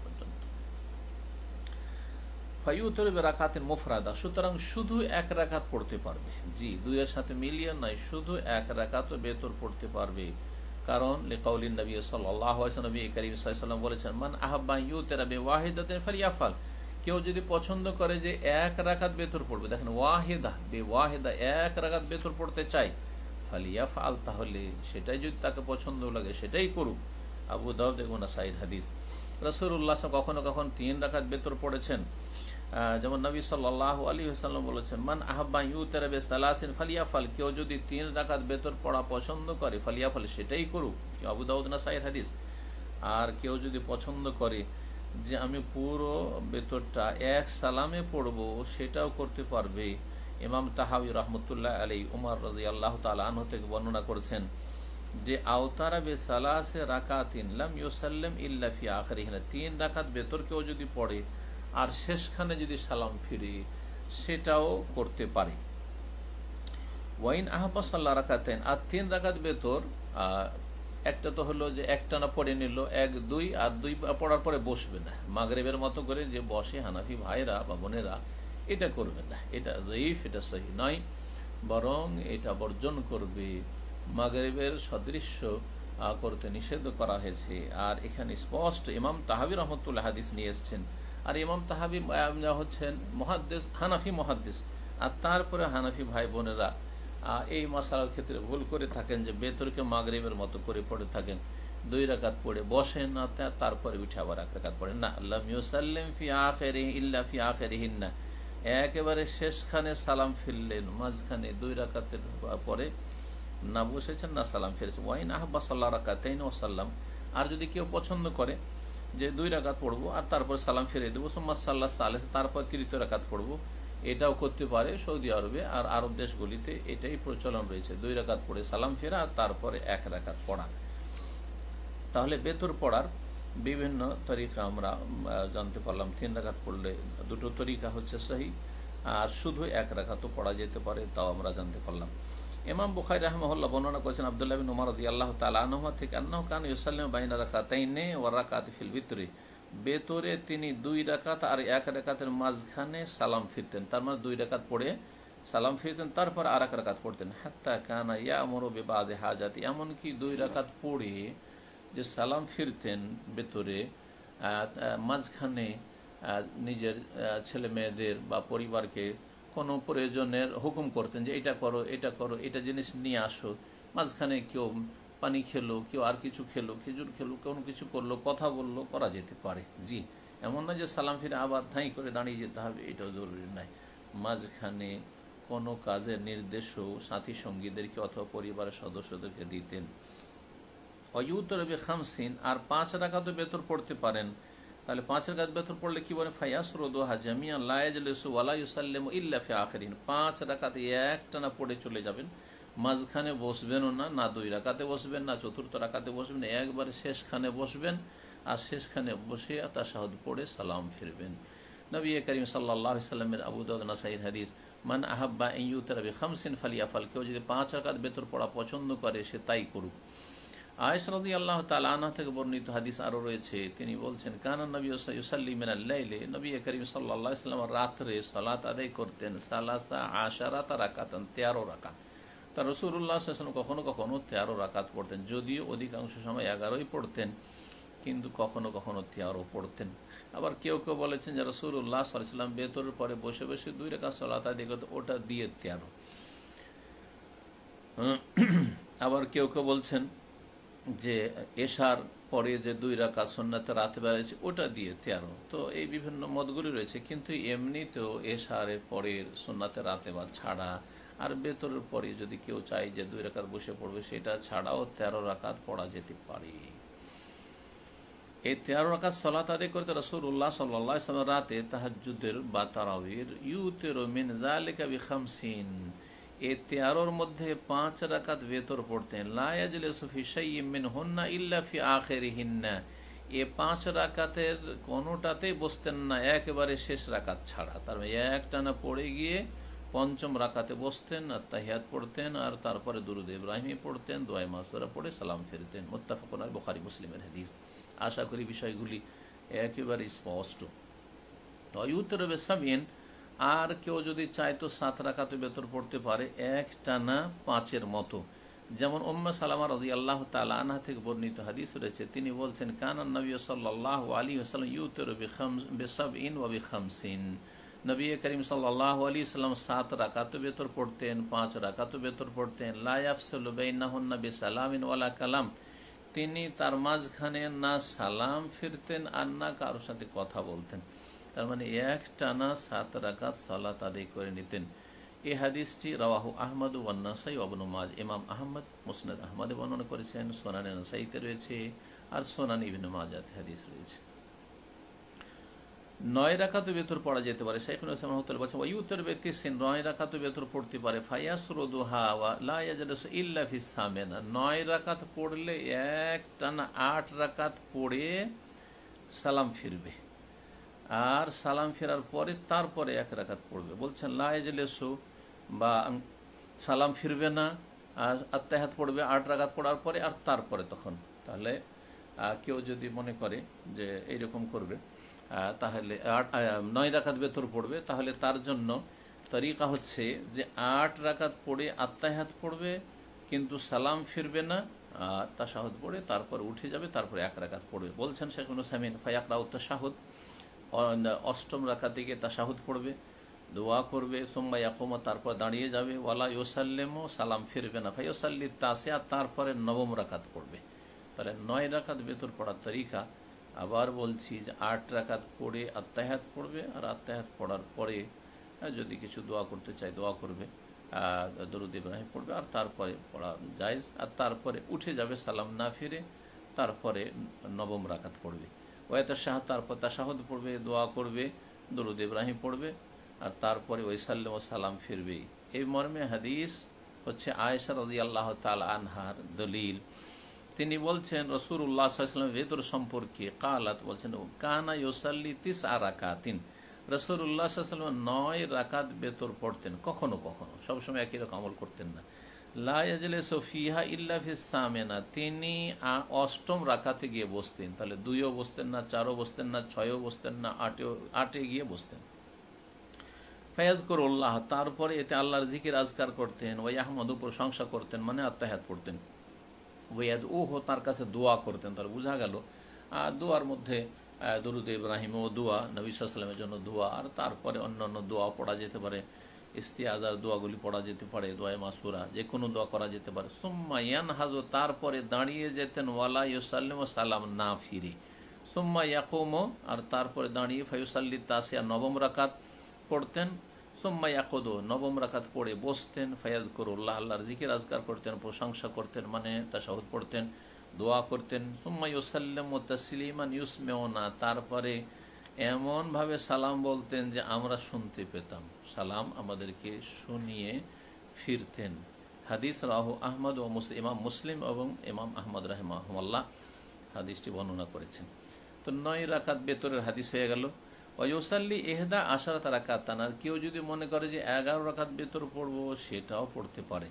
[SPEAKER 1] সুতরাং শুধু এক রাকাত পড়তে পারবে। জি, দুইয়ের সাথে মিলিয়ে নয়, শুধু এক রাকাত বেতর পড়তে পারবে। কারণ লেকাউলিন নবী সাল্লাহ নবী বলেছেন, মান আহ্বা ইউ তেরা বে ফারিয়াফাল কেউ যদি পছন্দ করে যে এক রাকাত বেতর পড়বে, দেখেন ওয়াহেদা বে ওয়াহেদা এক রাকাত বেতর পড়তে চাই ফালিয়া ফাল তাহলে সেটাই যদি তাকে পছন্দ লাগে সেটাই করুক। আবু দাউদ দেখুন সাইদ হাদিস। রসুল্লাহ কখনো কখন তিন রাকাত বেতর পড়েছেন? যেমন নবী সাল্লাহ আলী হাসাল্লাম বলেছেন, মান আহ্বা ইউ তেরাবে সালাসিন ফালিয়া ফাল কেউ যদি তিন রাকাত বেতর পড়া পছন্দ করে ফালিয়া ফাল সেটাই করুক। আবু দাউদ না সাইর হাদিস। আর কেউ যদি পছন্দ করে যে আমি পুরো বেতরটা এক সালামে পড়ব, সেটাও করতে পারবে। ইমাম তাহাবি রহমতুল্লাহ আলী উমার রাজি আল্লাহ তালন থেকে বর্ণনা করেছেন যে আওতারা বে সালাসে রাকাতিন লাম ইউসাল্লাম ইল্লাফি আখরিহিনা তিন রাকাত বেতর কেউ যদি পড়ে, আর শেষখানে যদি সালাম ফিরে, সেটাও করতে পারে। ওয়াইন আহবাসাল্লাহ রাখাতেন আর তিন রাখাত বেতর একটা তো হলো যে একটা না পড়ে নিল, এক, দুই, আর দুই পড়ার পরে বসবে না। মাগরেবের মতো করে যে বসে হানাফি ভাইরা বা বোনেরা, এটা করবে না। এটা জয়ীফ এটা সহি নয়, বরং এটা বর্জন করবে। মাগরেবের সদৃশ্য করতে নিষেধ করা হয়েছে। আর এখানে স্পষ্ট, ইমাম তাহাবি রহমতুল্লাহ হাদিস নিয়ে এসছেন। আর ইমাম তাহাবি হচ্ছেন মহাদ্দেশ হানাফি মহাদ্দেশ আর তারপরে হানাফি ভাই বোনেরা এই মশালার ক্ষেত্রে ভুল করে থাকেন যে বেতরকে মাগরিবের মতো করে পড়ে থাকেন। দুই রাকাত পড়ে বসেন না তারপরে উঠে আবার এক রাকাত পড়েন। না আল্লাহ মিউসাল্লিম ফি আখের ইল্লা ফি আখের হিন্না একেবারে শেষখানে সালাম ফিরলেন, মাঝখানে দুই রাকাতের পরে না বসেছেন, না সালাম ফিরেছেন। ওয়াইন আহবা সাল্লাহ রাকাতাইন ও সাল্লাম। আর যদি কেউ পছন্দ করে যে দুই রাকাত পড়ব আর তারপর সালাম ফিরে দেবো, সোম্মা সাল্লাহ সালে তারপর তৃতীয় রাকাত পড়ব এটাও করতে পারে সৌদি আরবে আর আরব দেশগুলিতে এটাই প্রচলন রয়েছে। দুই রাকাত পড়ে সালাম ফেরা আর তারপরে এক রাকাত পড়া। তাহলে বেতর পড়ার বিভিন্ন তরিকা আমরা জানতে পারলাম। তিন রাখাত পড়লে দুটো তরিকা হচ্ছে সহি আর শুধু এক রাখাতও পড়া যেতে পারে, তাও আমরা জানতে পারলাম। ইমাম বুখাই রহমহল্লা বর্ণনা করেছেন, আবদুল্লাহ বিন আল্লাহ তালাহমা থেকে আন্নাহ কান ইউসাল্লাম বাইনা রাকাতাইনে ও রাকাত ফিল ভিতরে। বেতরে তিনি দুই রাকাত আর এক রাকাতের মাঝখানে সালাম ফিরতেন। তার মানে দুই রাকাত পড়ে সালাম ফিরতেন, তারপর আর এক রাকাত পড়তেন। হাত্তা কানা ইয়া আমরো বেবাদে হাজাতি, এমনকি দুই রাকাত পড়ে যে সালাম ফিরতেন ভেতরে মাঝখানে নিজের ছেলে মেয়েদের বা পরিবারকে কোনো প্রয়োজনের হুকুম করতেন যে এটা করো এটা করো, এটা জিনিস নিয়ে আসো। মাঝখানে কেউ পানি খেলো, কেউ আর কিছু খেলো, খেজুর খেলো, কোনো কিছু করল, কথা বলল, করা যেতে পারে। জি, এমন না যে সালাম ফিরে আবার ধাই করে দাঁড়িয়ে যেতে হবে, এটাও জরুরি নয়। মাঝখানে কোনো কাজের নির্দেশও সাথী সঙ্গীদেরকে অথবা পরিবারের সদস্যদেরকে দিতেন। অয়ুতরবে খামসিন, আর পাঁচ রাকাতও বেতর পড়তে পারেন। তাহলে পাঁচ রাকাত বেতর পড়লে কি বলে? ফায়াস রোদোহা জামিয়া লাইজলেসু ওয়ালাইসাল্লেম ইল্লাফে আখরিন। পাঁচ রাকাতে একটানা পড়ে চলে যাবেন। মাঝখানে বসবেনও না না দুই রাকাতে বসবেন, না চতুর্থ রাকাতে বসবেন, একবারে শেষখানে বসবেন আর শেষখানে বসে তাসাহদ পড়ে সালাম ফিরবেন। নবী করিম সাল্লাহ সাল্লামের আবুদাউদ নাসাইর হাদিস, মান আহাব্বা ইউতরবি খামসিন ফালিয়াফাল কেউ যদি পাঁচ রাকাত বেতর পড়া পছন্দ করে, সে তাই করুক। আয়সরদি আল্লাহ তালা থেকে বর্ণিত হাদিস আরও রয়েছে, তিনি বলছেন, কানা নবী ইউসাল্লিমেন আল্লাইলে নবী করিম সাল্লাহ ইসলাম রাত্রে সালাত আদায় করতেন সালাসা আশারাত রাকাতান, তেরো রাকাত। তা রসুল্লাহ আসলাম কখনো কখনো তেরো রাকাত পড়তেন, যদিও অধিকাংশ সময় এগারোই পড়তেন, কিন্তু কখনো কখনো তেরো পড়তেন। আবার কেউ কেউ বলেছেন যে রসুল্লাহ সাল্লাম বেতরের পরে বসে বসে দুই রেখা সালাত করতে ওটা দিয়ে তেরো। আবার কেউ কেউ বলছেন যে এশার পরে যে দুই রাখা সন্ন্যাতে রাতে বেড়াচ্ছে ওটা দিয়ে তেরো। তো এই বিভিন্ন মতগুলি রয়েছে, কিন্তু এমনিতেও এশারের পরের সন্ন্যাতে রাতে বা ছাড়া আর বেতরের পরে যদি কেউ চায় যে দুই রাকাত বসে পড়বে, সেটা ছাড়াও তেরো রাকাত পড়া যেতে পারে। এই তেরো রাকাত সলাত আদায় করতে রসুল্লাহ সাল্লাম রাতে তাহাজুদের বা তারাবির ইউতেরো মিন জালিকা বিখামসিন। এ তেরোর মধ্যে পাঁচ রাকাত ভেতর পড়তেন। লায়াজলে সুফি সাইমিন হন্না ইল্লাফি আখের হিন্না এ পাঁচ রাকাতের কোনোটাতেই বসতেন না, একেবারে শেষ রাকাত ছাড়া। তার মানে একটানা পড়ে গিয়ে পঞ্চম রাকাতে বসতেন, আর তাহিয়াত পড়তেন, আর তারপরে দুরুদ ইব্রাহিমী পড়তেন, দোয়াই মাসুরা পড়ে সালাম ফেরতেন। মোত্তাফাকুন বখারি, মুসলিমের হাদিস। আশা করি বিষয়গুলি একেবারে স্পষ্ট। তয়ুতরবে সাবিন, আর কেউ যদি চায় তো সাত রাকাতে বেতর পড়তে পারে, এক টানা পাঁচের মতো। যেমন ওম্মা সালামা রাজি আল্লাহ তালা আনহা থেকে বর্ণিত হাদিস রয়েছে, তিনি বলছেন, কানান নবী সাল্লাহ আলী আসালাম ইউতের বেসাব ইন ওবি খামসিন। নবী করিম সাল্লাহ আলী সাল্লাম সাত রাকাত বেতর পড়তেন, পাঁচ রাকাত বেতর পড়তেন। লাইফসল্লাহন্না বেসালামিন ওয়ালা কালাম। তিনি তার মাঝখানে না সালাম ফিরতেন আর না কারোর সাথে কথা বলতেন। তার মানে এক টানা সাত রাকাত সালাত আদায় করে নিতেন। এ হাদিসটি রাওয়াহু আহমদ ওয়ান্নাসাই অবনু মাজ, ইমাম আহমদ, মুসনাদ আহমদে বর্ণনা করেছেন। সোনানি নাসাইতে রয়েছে আর সোনানি ইবিন মাজাতে হাদিস রয়েছে। নয় রাখাতো ভেতর পড়া যেতে পারে। শাইখুল ইসলাম রহমতুল্লাহ বলছেন ওয়ুতের ব্যক্তি নয় রাখাতো ভেতর পড়তে পারে। সামেনা। নয় রাকাত পড়লে এক টানা আট রাকাত পড়ে সালাম ফিরবে। আর সালাম ফেরার পরে তারপরে এক রাকাত পড়বে। বলছেন লায়াজলেসু বা সালাম ফিরবে না। আর আত্মাহাত পড়বে আট রাকাত পড়ার পরে আর তারপরে তখন। তাহলে কেউ যদি মনে করে যে এইরকম করবে তাহলে নয় রাকাত বেতর পড়বে। তাহলে তার জন্য তরিকা হচ্ছে যে আট রাকাত পড়ে আত্মাহাত পড়বে, কিন্তু সালাম ফিরবে না, আর তাসাহদ পড়ে, তারপর উঠে যাবে, তারপরে এক রাকাত পড়বে। বলছেন শেখ সামিন ফায়াকরা উত্তাসাহদ অষ্টম রাকাত দিকে তাসাহুদ পড়বে, দোয়া করবে সোম্বা ইয়াকুমা, তারপর দাঁড়িয়ে যাবে। ওয়ালা ইউসাল্লেমও সালাম ফিরবে না। ফাইসাল্লি তাসে আর তারপরে নবম রাকাত পড়বে। তাহলে নয় রাকাত বেতর পড়ার তরিকা আবার বলছি যে আট রাকাত পড়ে আত্মাহাত পড়বে আর আত্মাহাত পড়ার পরে যদি কিছু দোয়া করতে চাই দোয়া করবে দরুদ ইব্রাহিম পড়বে আর তারপরে পড়া জায়জ, আর তারপরে উঠে যাবে, সালাম না ফিরে তারপরে নবম রাকাত পড়বে। ওয়াত শাহ তারপর তাশাহদ পড়বে, দোয়া করবে, দরুদ ইব্রাহিম পড়বে, আর তারপরে ওই সাল্লাম ও সালাম ফিরবেই। এই মর্মে হাদিস হচ্ছে আয়েশা রাজি আল্লাহ তাল আনহার দলিল। তিনি বলছেন রসুর উল্লাহাম ভেতর সম্পর্কে কালাত বলছেন, কানা ইউসাল্লি তিস আরাকাতিন রসুর উল্লাহাম নয় রাকাত বেতর পড়তেন, কখনো কখনো। সবসময় একই রকম আমল করতেন না। লাজলে ইল্লাফিসামেনা তিনি অষ্টম রাখাতে গিয়ে বসতেন। তাহলে দুইও বসতেন না, চারও বসতেন না, ছয়ও বসতেন না, আটেও, আটে গিয়ে বসতেন। ফয়াজ করুল্লাহ তারপরে এতে আল্লাহর জিকির আজকার করতেন ওই আহমদ প্রশংসা করতেন মানে আত্মাহাত পড়তেন। ওয়াদ ও হো তার কাছে দোয়া করতেন তার বোঝা গেল। আর দোয়ার মধ্যে দরুদ ইব্রাহিম ও দোয়া, নবী জন্য দোয়া, আর তারপরে অন্য অন্য দোয়া পড়া যেতে পারে। ইস্তিয়াজার দোয়াগুলি পড়া যেতে পারে দোয়া মাসুরা যে কোনো দোয়া করা যেতে পারে। সুম্মা ইয়ান হাজো তারপরে দাঁড়িয়ে যেতেন, ওয়ালা ইউসাল্লিম সালাম না ফিরে। সুম্মা ইয়াকুমো, আর তারপরে দাঁড়িয়ে ফাইসাল্লি তাসিয়া নবম রাকাত পড়তেন। সোম্মা ইয়াকদো নবম রাখাত পড়ে বসতেন ফয়াজ করুল্লাহ আল্লাহর জিকির আজগার করতেন, প্রশংসা করতেন মানে তাশাহুদ পড়তেন, দোয়া করতেন, সুম্মা ইউসাল্লাম ও তসলিমান ইউসমেও না তারপরে এমনভাবে সালাম বলতেন যে আমরা শুনতে পেতাম। সালাম আমাদেরকে শুনিয়ে ফিরতেন। হাদিস রাহু আহমদ ও মুসলিম ইমাম মুসলিম এবং ইমাম আহমদ রাহমাহমাল্লাহ হাদিসটি বর্ণনা করেছেন। তো নয় রাকাত বেতরের হাদিস হয়ে গেল। ওয়ুসাল্লি এহদা তারা রাকাত আর কেউ যদি মনে করে যে এগারো রাকাত বেতর পড়ব, সেটাও পড়তে পারে।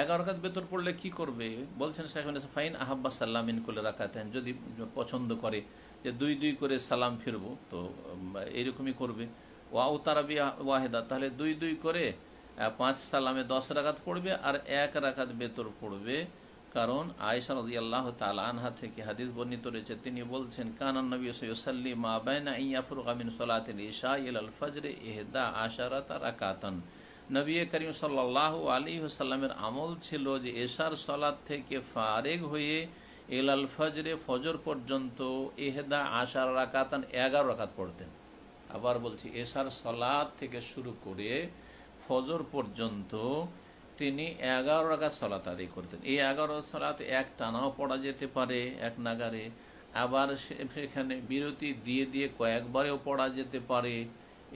[SPEAKER 1] এগারো রাকাত বেতর পড়লে কি করবে? বলছেন শেখ ফাইন আহাব্বা সাল্লামিন করলে রাখাতেন যদি পছন্দ করে যে দুই দুই করে সালাম ফিরবো, তো এইরকমই করবে। ওয়াউ তারাবি ওয়াহেদা, তাহলে দুই দুই করে পাঁচ সালামে দশ রাখাত পড়বে আর এক রাকাত বেতর পড়বে কারণ আয়সা রাজি আল্লাহ আনহা থেকে হাদিস বর্ণিত রয়েছে, তিনি বলছেন কানান নবী সৈয়সাল্লি মা বাইনা ইয়াফরুকামিন সলাতিল ইশা ইল আল ফজরে এহদা আশারাত রাকাতান। নবী করিম সাল্লাহ আলী সাল্লামের আমল ছিল যে এশার সলাদ থেকে ফারেগ হয়ে এল আল ফজরে ফজর পর্যন্ত এহদা আশার রাকাতান এগারো রাকাত পড়তেন। আবার বলছি, এশার সলাদ থেকে শুরু করে ফজর পর্যন্ত তিনি এগারো রাকাত সলাত আদায় করতেন। এই এগারো সলাত এক টানাও পড়া যেতে পারে, এক নাগারে। আবার সেখানে বিরতি দিয়ে দিয়ে কয়েকবারেও পড়া যেতে পারে।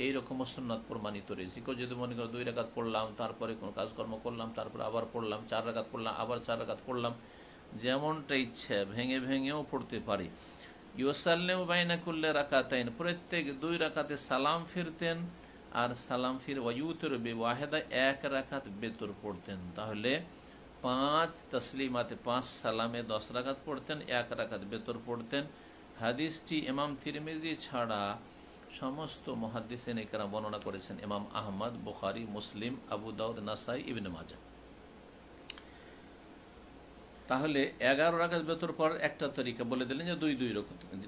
[SPEAKER 1] এই রকম সুন্নাত প্রমাণিত রয়েছে। কেউ যদি মনে করো দুই রাকাত পড়লাম, তারপরে কোনো কাজকর্ম করলাম, তারপরে আবার পড়লাম, চার রাকাত পড়লাম, আবার চার রাকাত পড়লাম, যেমনটা ইচ্ছে ভেঙে ভেঙেও পড়তে পারি। ইউসাল্লেম বাইনা করলে রাখাতেন প্রত্যেক দুই রাকাতে সালাম ফিরতেন। আর সালাম ফির ওয়ুতর বে ওয়াহেদা এক রাখাত বেতর পড়তেন। তাহলে পাঁচ তসলিমাতে পাঁচ সালামে দশ রাখাত পড়তেন, এক রাখাত বেতর পড়তেন। হাদিসটি ইমাম তিরমিজি ছাড়া সমস্ত মহাদিসেন একরা বর্ণনা করেছেন ইমাম আহমদ, বুখারি, মুসলিম, আবু দাউদ, নাসাই, ইবিন মাজা তাহলে এগারো রাখাত বেতর পর একটা তরিকা বলে দিলেন যে দুই দুই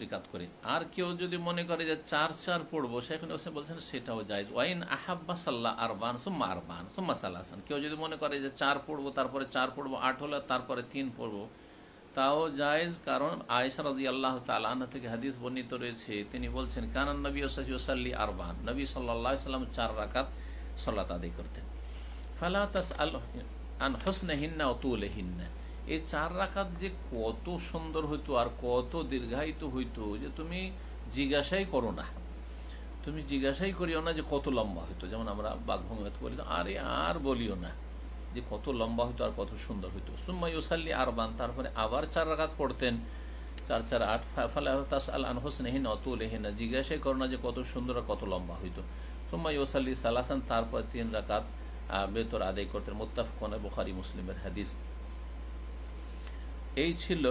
[SPEAKER 1] রিকাত করে। আর কেউ যদি মনে করে যে চার চার পড়ব সেখানে ওসে বলছেন সেটাও যায় ওয়াইন আহাব্বা সাল্লাহ আরবান সুম্মা আরবান সুম্মা সাল্লাহান কেউ যদি মনে করে যে চার পড়ব, তারপরে চার পড়ব, আট হলে তারপরে তিন পড়ব, তাও জায়েজ। কারণ আয়সা রাজি আল্লাহ তালাহ থেকে হাদিস বর্ণিত রয়েছে, তিনি বলছেন কানান নবী ওসাল্লি আরবান। নবী সাল্লাহ সাল্লাম চার রাকাত সাল্লাত আদায় করতেন। ফালা তাস আল আন হোসনে হিন্না ও তুলে হিন্না এই চার রাখাত যে কত সুন্দর হইতো আর কত দীর্ঘায়িত হইতো যে তুমি জিজ্ঞাসাই করো না। তুমি জিজ্ঞাসাই করিও না যে কত লম্বা হইতো। যেমন আমরা বাঘভঙ্গিতে বলি, আরে আর বলিও না যে কত লম্বা হইতো আর কত সুন্দর হইতো। সুম্মা ইউসাল্লি আর বান তারপরে আবার চার রাখাত পড়তেন। চার চার, আট ফালে তাস আল আন হোসনেহিন অতুলেহিন জিজ্ঞাসাই করো না যে কত সুন্দর আর কত লম্বা হইতো। সুম্মা ইউসাল্লি সালাসান, তারপর তিন রাকাত বেতর আদায় করতেন। মোত্তাফ কোনে বুখারি মুসলিমের হাদিস। এই ছিল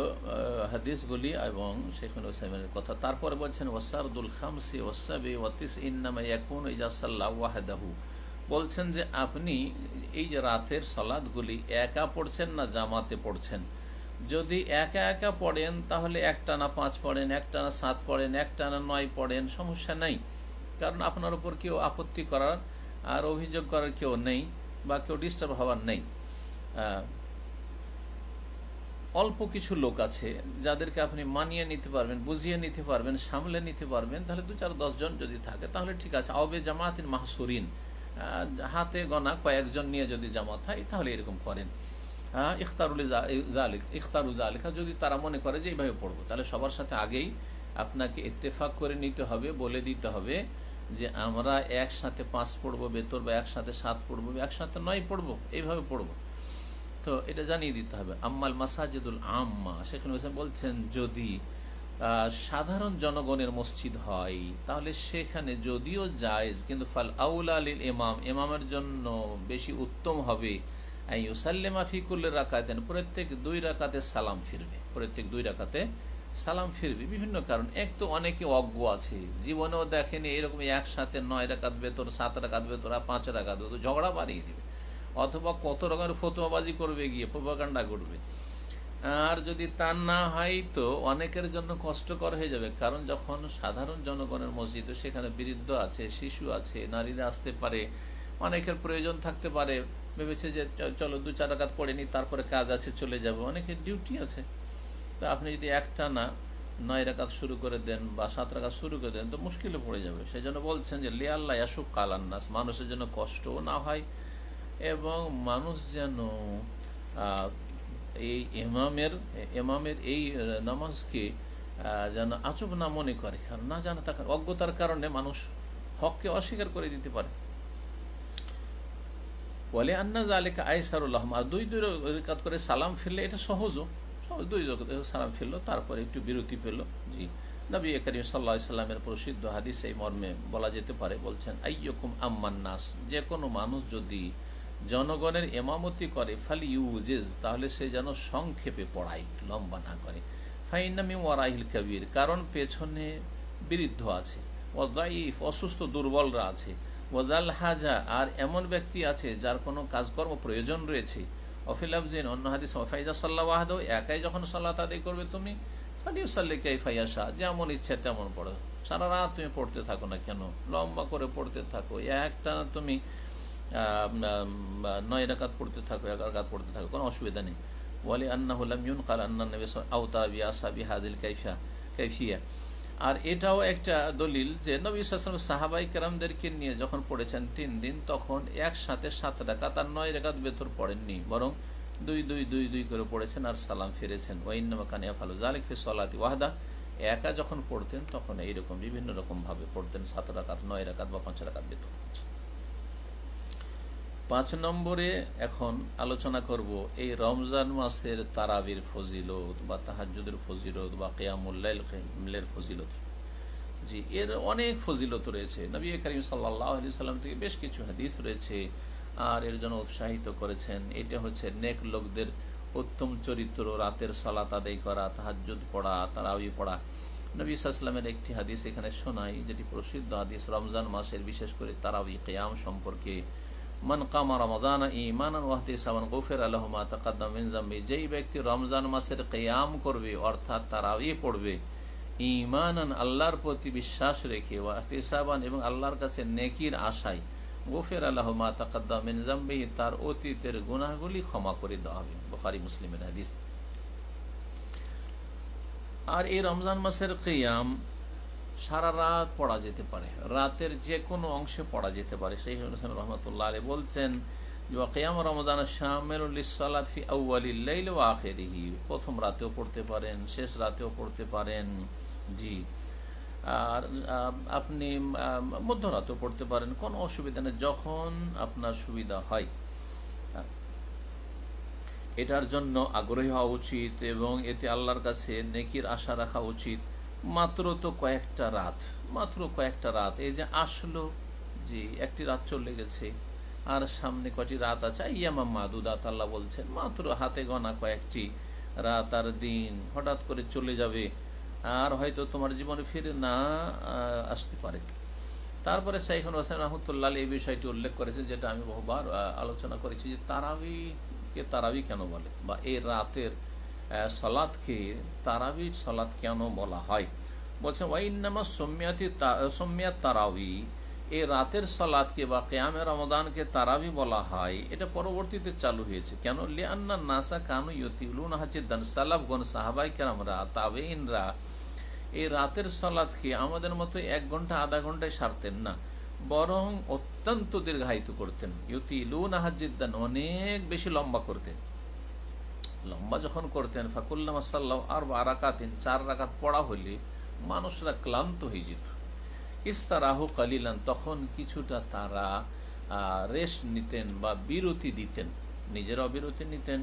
[SPEAKER 1] হাদিসগুলি এবং শেখুল ওসাইমের কথা। তারপরে বলছেন ওসারদুল খামসি ওসাবি ওয়াতিস ইন্নামা ইয়াকুন ইজাসাল্লাহ ওয়াহেদাহু। বলছেন যে, আপনি এই যে রাতের সলাদগুলি একা পড়ছেন না জামাতে পড়ছেন? যদি একা একা পড়েন, তাহলে একটানা পাঁচ পড়েন, একটানা সাত পড়েন, একটানা নয় পড়েন, সমস্যা নাই। কারণ আপনার উপর কেউ আপত্তি করার আর অভিযোগ করার কেউ নেই বা কেউ ডিস্টার্ব হওয়ার নেই। অল্প কিছু লোক আছে, যাদেরকে আপনি মানিয়ে নিতে পারবেন, বুঝিয়ে নিতে পারবেন, সামলে নিতে পারবেন, তাহলে দু চার দশজন যদি থাকে, তাহলে ঠিক আছে। আবে জামাতিন মাহসুরিন হাতে গনা কয়েকজন নিয়ে যদি জামাত হয়, তাহলে এরকম করেন। হ্যাঁ ইখতারুল জালিক, ইখতারুল যদি তারা মনে করে যে এইভাবে পড়ব, তাহলে সবার সাথে আগেই আপনাকে ইত্তেফাক করে নিতে হবে, বলে দিতে হবে যে আমরা একসাথে পাঁচ পড়ব বেতর বা একসাথে সাত পড়ব একসাথে নয় পড়ব, এইভাবে পড়ব। তো এটা জানিয়ে দিতে হবে। আম্মাল মাসাজিদুল আম্মা সেখানে বলছেন, যদি সাধারণ জনগণের মসজিদ হয়, তাহলে সেখানে যদিও জায়েজ, কিন্তু ফাল আউল আলীল ইমাম, ইমামের জন্য বেশি উত্তম হবে ইউসাল্লেমা ফিকুল্লের রাকাতেন, প্রত্যেক দুই রাকাতে সালাম ফিরবে, প্রত্যেক দুই রাকাতে সালাম ফিরবে। বিভিন্ন কারণ, এক তো অনেকে অজ্ঞ আছে, জীবনেও দেখেনি এরকম একসাথে নয় রাকাত বেতর সাত রাকাত বেতর আর পাঁচ রাকাত বেতর ঝগড়া বাড়িয়ে দিবে। অথবা কত রকমের ফতোয়াবাজি করবে গিয়ে, প্রভাকাণ্ডা করবে। আর যদি তা না হয় তো অনেকের জন্য কষ্টকর হয়ে যাবে, কারণ যখন সাধারণ জনগণের মসজিদ সেখানে বৃদ্ধ আছে, শিশু আছে, নারীরা আসতে পারে, অনেকের প্রয়োজন থাকতে পারে, ভেবেছে যে চলো দু চার রাকাত পড়ে নি, তারপরে কাজ আছে, চলে যাবে অনেকের ডিউটি আছে। তো আপনি যদি একটা না নয় রাকাত শুরু করে দেন বা সাত রাকাত শুরু করে দেন, তো মুশকিলে পড়ে যাবে। সেই জন্য বলছেন যে লিয়াল্লাহ ইয়াসুক কালান্নাস মানুষের জন্য কষ্টও না হয় এবং মানুষ যেন এই ইমামের ইমামের এই নামাজকে যেন আচব না মনে করে, কারণ না জানা থাকার অজ্ঞতার কারণে মানুষ হককে অস্বীকার করে দিতে পারে। বলে আন্না আলিকা আইসারুল্লাহ আর দুই দুই রেখাত করে সালাম ফিরলে এটা সহজও দুই সালাম ফিরলো তারপরে একটু বিরতি পেল। জি, নবী করিম সাল্লা সাল্লামের প্রসিদ্ধ হাদিস এই মর্মে বলা যেতে পারে, বলছেন, আইয়কুম আম্মান নাস যে কোনো মানুষ যদি জনগণের এমামতি করে, ফালি ইউজেজ, তাহলে সে যেন সংক্ষেপে পড়ায়, লম্বা না করে। ফাইনামি ওয়ারাহিল কবির, কারণ পেছনে বৃদ্ধ আছে ওয়াইফ অসুস্থ, দুর্বলরা আছে। ওয়াজাল হাজা আর এমন ব্যক্তি আছে যার কোনো কাজকর্ম প্রয়োজন রয়েছে। অফিলাফজিন অন্য হাদিস ফাইজা সাল্লাহ একাই যখন সাল্লাহ আদায় করবে তুমি ফালিউ সাল্লিকাই ফাইয়াশা যেমন ইচ্ছে তেমন পড়ো। সারা রাত তুমি পড়তে থাকো না কেন? লম্বা করে পড়তে থাকো। একটা তুমি নয় রাকাত পড়তে থাকো এক রাকাত পড়তে থাকো, কোনো অসুবিধা নেই। ওয়ালি আন্না হলাম ইউন কাল আন্না নবী আউতা বিয়াসা বিহাদিল কাইফা কাইফিয়া। আর এটাও একটা দলিল যে নবী সাসলাম সাহাবাই কেরামদেরকে নিয়ে যখন পড়েছেন তিন দিন, তখন একসাথে সাত রাকাত আর নয় রেখাত বেতর পড়েননি, বরং দুই দুই দুই দুই করে পড়েছেন আর সালাম ফিরেছেন। ওয়াইনামাকানিয়া ফালু জালিক ফি সলাতি ওয়াহদা। একা যখন পড়তেন, তখন এইরকম, বিভিন্ন রকমভাবে পড়তেন, সাত রাকাত, নয় রাকাত বা পাঁচ রাকাত বেতর। পাঁচ নম্বরে এখন আলোচনা করব এই রমজান মাসের তারাবির ফজিলত বা তাহাজুদের ফজিলত বা কেয়ামুল্লাইলের ফজিলত। জি, এর অনেক ফজিলত রয়েছে। নবী করিম সাল্লাহ সাল্লাম থেকে বেশ কিছু হাদিস রয়েছে, আর এর জন্য উৎসাহিত করেছেন। এটা হচ্ছে নেক লোকদের উত্তম চরিত্র, রাতের সালাত আদায় করা তাহাজুদ পড়া, তারাবি পড়া। নবী সাল্লামের একটি হাদিস এখানে শোনাই, যেটি প্রসিদ্ধ হাদিস রমজান মাসের বিশেষ করে তারাবি কেয়াম সম্পর্কে। মান কামা রমজান ইমান ওয়াহতি সামান গফের আলহমা তাকাদ্দাম জাম্বি যেই ব্যক্তি রমজান মাসের কেয়াম করবে অর্থাৎ তারাবি পড়বে ইমানান আল্লাহর প্রতি বিশ্বাস রেখে ওয়াহতি সাবান এবং আল্লাহর কাছে নেকির আশায় গফের আলহমা তাকাদ্দাম জাম্বি তার অতীতের গুনাহগুলি ক্ষমা করে দেওয়া হবে বখারি মুসলিমের হাদিস আর এই রমজান মাসের কেয়াম সারা রাত পড়া যেতে পারে, রাতের যে কোনো অংশে পড়া যেতে পারে। সেই হোসেন রহমতুল্লাহ আলী বলছেন কেয়াম রমজান শামেরুল্লাফি আউআলিল্লাইল আখেরিহি। প্রথম রাতেও পড়তে পারেন, শেষ রাতেও পড়তে পারেন, জি। আর আপনি মধ্যরাতেও পড়তে পারেন, কোনো অসুবিধা নেই, যখন আপনার সুবিধা হয়। এটার জন্য আগ্রহী হওয়া উচিত এবং এতে আল্লাহর কাছে নেকির আশা রাখা উচিত। মাত্র তো কয়েকটা রাত, মাত্র কয়েকটা রাত। এই যে আসলো যে একটি রাত চলে গেছে। আর সামনে কটি রাত আছে? ইয়ামা মাদুদাত আল্লাহ বলছেন, মাত্র হাতে গনা কয়েকটি রাত আর দিন। হঠাৎ করে চলে যাবে, আর হয়তো তোমার জীবনে ফিরে না আসতে পারে। তারপরে সাইফুল হোসেন রহমতুল্লাহ এই বিষয়টি উল্লেখ করেছে যেটা আমি বহুবার আলোচনা করেছি যে তারাবিকে তারাবি কেন বলে? বা এই রাতের সলাদকে তারাবির সলাদ কেন বলা হয়? বলছে ওয়াইনামা সৌম্যাতি সৌম্যাত তারাবি। এই রাতের সলাদকে বা কেয়ামে রমদানকে তারাবি বলা হয়। এটা পরবর্তীতে চালু হয়েছে। কেন? লিয়ান্না নাসা কানু ইয়তিউলুন হাজিদান সালাফগন সাহাবাই কেরামরা তাবেইনরা এই রাতের সলাদকে আমাদের মতো এক ঘণ্টা, আধা ঘন্টায় সারতেন না। বরং অত্যন্ত দীর্ঘায়িত করতেন। ইয়তিলুন হাজিদান অনেক বেশি লম্বা করতেন। লম্বা যখন করতেন, ফাকুল্লাম সাল্লাহ আর বারাকাতিন চার রাকাত পড়া হলে মানুষরা ক্লান্ত হয়ে যেত। ইস্তারাহু কালিলান, তখন কিছুটা তারা রেস্ট নিতেন বা বিরতি দিতেন। নিজেরাও বিরতি নিতেন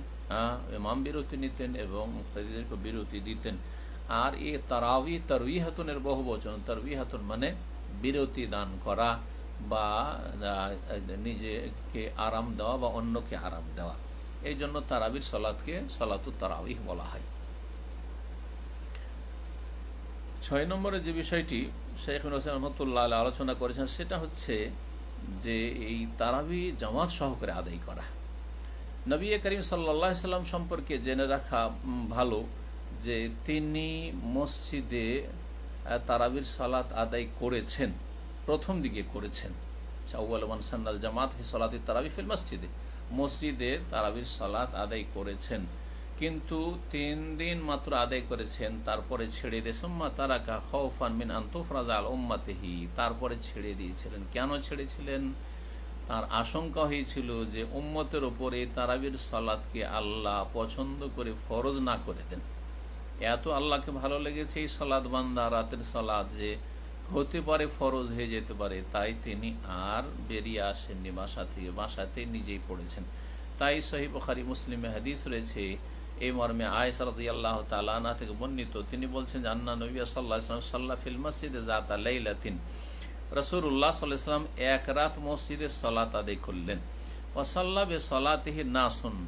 [SPEAKER 1] এমাম বিরতি নিতেন এবং মুক্তাদিদেরকে বিরতি দিতেন। আর এ তারাউি তারুই হাতুনের বহু বচন তারুই হাতুন মানে বিরতি দান করা বা নিজেকে আরাম দেওয়া বা অন্যকে আরাম দেওয়া। এই জন্য তারাবির সলাদকে সলাতু তারাউিহ বলা হয়। ছয় নম্বরে যে বিষয়টি শেখ হোসেন রহমতুল্লাহ আলোচনা করেছেন, সেটা হচ্ছে যে এই তারাবি জামাত সহকারে আদায় করা। নবী করিম সাল্লা সাল্লাম সম্পর্কে জেনে রাখা ভালো যে তিনি মসজিদে তারাবির সালাত আদায় করেছেন, প্রথম দিকে করেছেন। শাহওয়ালমান সান্নাল জামাত সলাতি তারাবি ফিল মসজিদে। মসজিদে তারাবির সালাত আদায় করেছেন। কিন্তু তিন দিন মাত্র আদায় করেছেন, তারপরে ছেড়ে দিয়ে, সুম্মা তারাকা খৌফান মিন আন্তফরাজ আল তারপরে ছেড়ে দিয়েছিলেন। কেন ছেড়েছিলেন? তার আশঙ্কা হয়েছিল যে উম্মতের ওপরে তারাবির সালাদকে আল্লাহ পছন্দ করে ফরজ না করে দেন। এত আল্লাহকে ভালো লেগেছে এই সলাদ বান্দা রাতের সলাদ যে হতে পারে, ফরজ হয়ে যেতে পারে, তাই তিনি আর বেরিয়ে আসেননি বাসা থেকে। বাসাতে নিজেই পড়েছেন। তাই সহি বখারি, মুসলিমে হাদিস রয়েছে, এই মর্মে আয়সারদি আল্লাহ তালানা থেকে বর্ণিত, তিনি বলছেন যে, আন্না নবী সাল্লাহ সাল্লাহ ফিল মসজিদে জাতা লাইলাতিন। রসুল্লাহ সাল্লাম এক রাত মসজিদে সলাত আদায় করলেন। ওসাল্লা বে সলাতেহি নাসুন।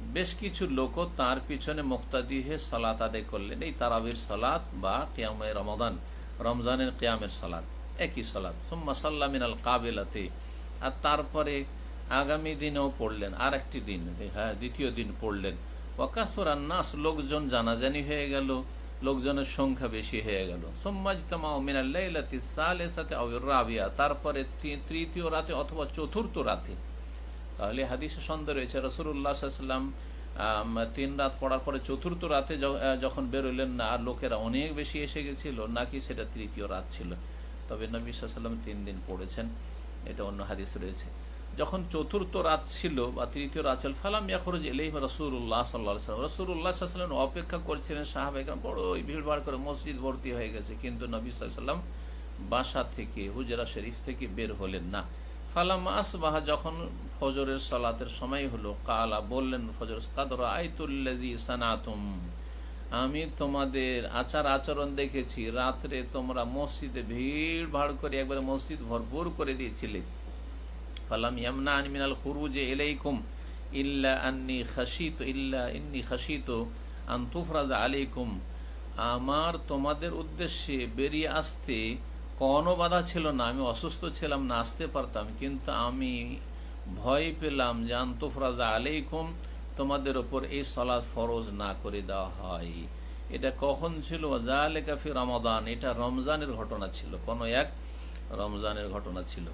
[SPEAKER 1] বেশ কিছু লোকও তার পিছনে মুক্তাদি হয়ে সলাত আদায় করলেন। এই তারাবির সলাত বা কিয়ামে রমাদান। রমজানের কেয়ামের সালাদ একই সালাদ সুম্মা সাল্লা মিনাল কাবেলাতে। আর তারপরে আগামী দিনেও পড়লেন আর একটি দিন হ্যাঁ দ্বিতীয় দিন পড়লেন। ওয়াকাসুর নাস, লোকজন জানাজানি হয়ে গেল, লোকজনের সংখ্যা বেশি হয়ে গেল। রাবিয়া, তারপরে তৃতীয় রাতে অথবা চতুর্থ রাতে। তাহলে হাদিসে সন্দেহ রয়েছে রসুল্লাহাম তিন রাত পড়ার পরে চতুর্থ রাতে যখন বেরোলেন না, আর লোকেরা অনেক বেশি এসে গেছিল, নাকি সেটা তৃতীয় রাত ছিল। তবে নবী সাল্লাম তিন দিন পড়েছেন। এটা অন্য হাদিস রয়েছে। যখন চতুর্থ রাত ছিল, বা তৃতীয় রাত ছিল, ফালাম ইয়াখরুজ এলেই রসুল্লাহ সাল্লাহ সাল্লাম রসুল্লাহ সাল্লাম অপেক্ষা করছিলেন সাহাবাইকার বড়ই ভিড় ভাড় করে মসজিদ ভর্তি হয়ে গেছে, কিন্তু নবী সাল্লাম বাসা থেকে, হুজরা শরীফ থেকে বের হলেন না। ফালাম যখন ফজরের সলাতের সময় হলো, কালা বললেন ফজর সানাতুম? আমি তোমাদের আচার আচরণ দেখেছি। রাত্রে তোমরা মসজিদে ভিড় ভাড় করে একবারে মসজিদ ভরপুর করে দিয়েছিলে। ইয়ামনা এলাইকুম ইল্লা আন্নি খাসিত ইল্লা ইন্নি খাসিত আলাইকুম। আমার তোমাদের উদ্দেশ্যে বেরিয়ে আসতে কোনো বাধা ছিল না, আমি অসুস্থ ছিলাম না আসতে পারতাম, কিন্তু আমি ভয় পেলাম যে আন্তফরাজ আলাইকুম, তোমাদের ওপর এই সলাদ ফরজ না করে দেওয়া হয়। এটা কখন ছিল? জালেকাফি রমাদান, এটা রমজানের ঘটনা ছিল, কোন এক রমজানের ঘটনা ছিল।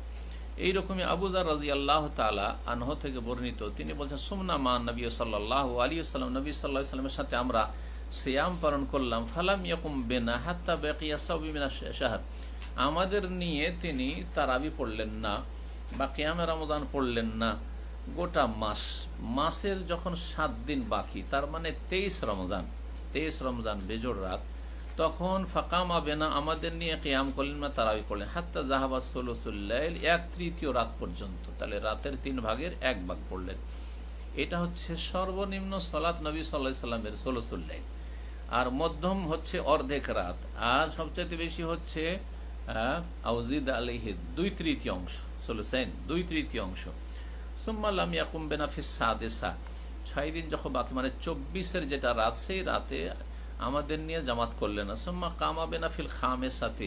[SPEAKER 1] এইরকমই আবুদার রাজি আল্লাহ তালা আনহ থেকে বর্ণিত, তিনি বলছেন, সুমনা মান নবী সাল্লাহ আলী সাল্লাম নবী সাল্লাহ সাল্লামের সাথে আমরা সিয়াম পালন করলাম, ফালাম ইয়াকুম বেনা, হাত্তা বেকিয়া সাবিমিনা শাহর। আমাদের নিয়ে তিনি তারাবি পড়লেন না বা কেয়ামে রমদান পড়লেন না। গোটা মাস, মাসের যখন সাত দিন বাকি, তার মানে তেইশ রমজান তেইশ রমজান বেজোর রাত, তখন ফাকামা বেনা আমাদের নিয়ে কেয়াম করলেন না, তারাবি করলেন হাত্তা জাহাবা সোলসুল্লাইল এক তৃতীয় রাত পর্যন্ত, তাহলে রাতের তিন ভাগের এক ভাগ পড়লেন। এটা হচ্ছে সর্বনিম্ন সলাৎ নবী সাল্লাহ সাল্লামের সোলসুল্লাইল আর মধ্যম হচ্ছে অর্ধেক রাত, আর সবচেয়ে বেশি হচ্ছে আউজিদ আলহি দুই তৃতীয় অংশ সোলসেন দুই তৃতীয় অংশ। সুম্মাল্লাম ইয়াকুম বেনাফিস সাদেসা। ছয় দিন যখন বাকি মানে চব্বিশের যেটা রাত, সেই রাতে আমাদের নিয়ে জামাত করলেন না। সোম্মা কামা বেনাফিল খামের সাথে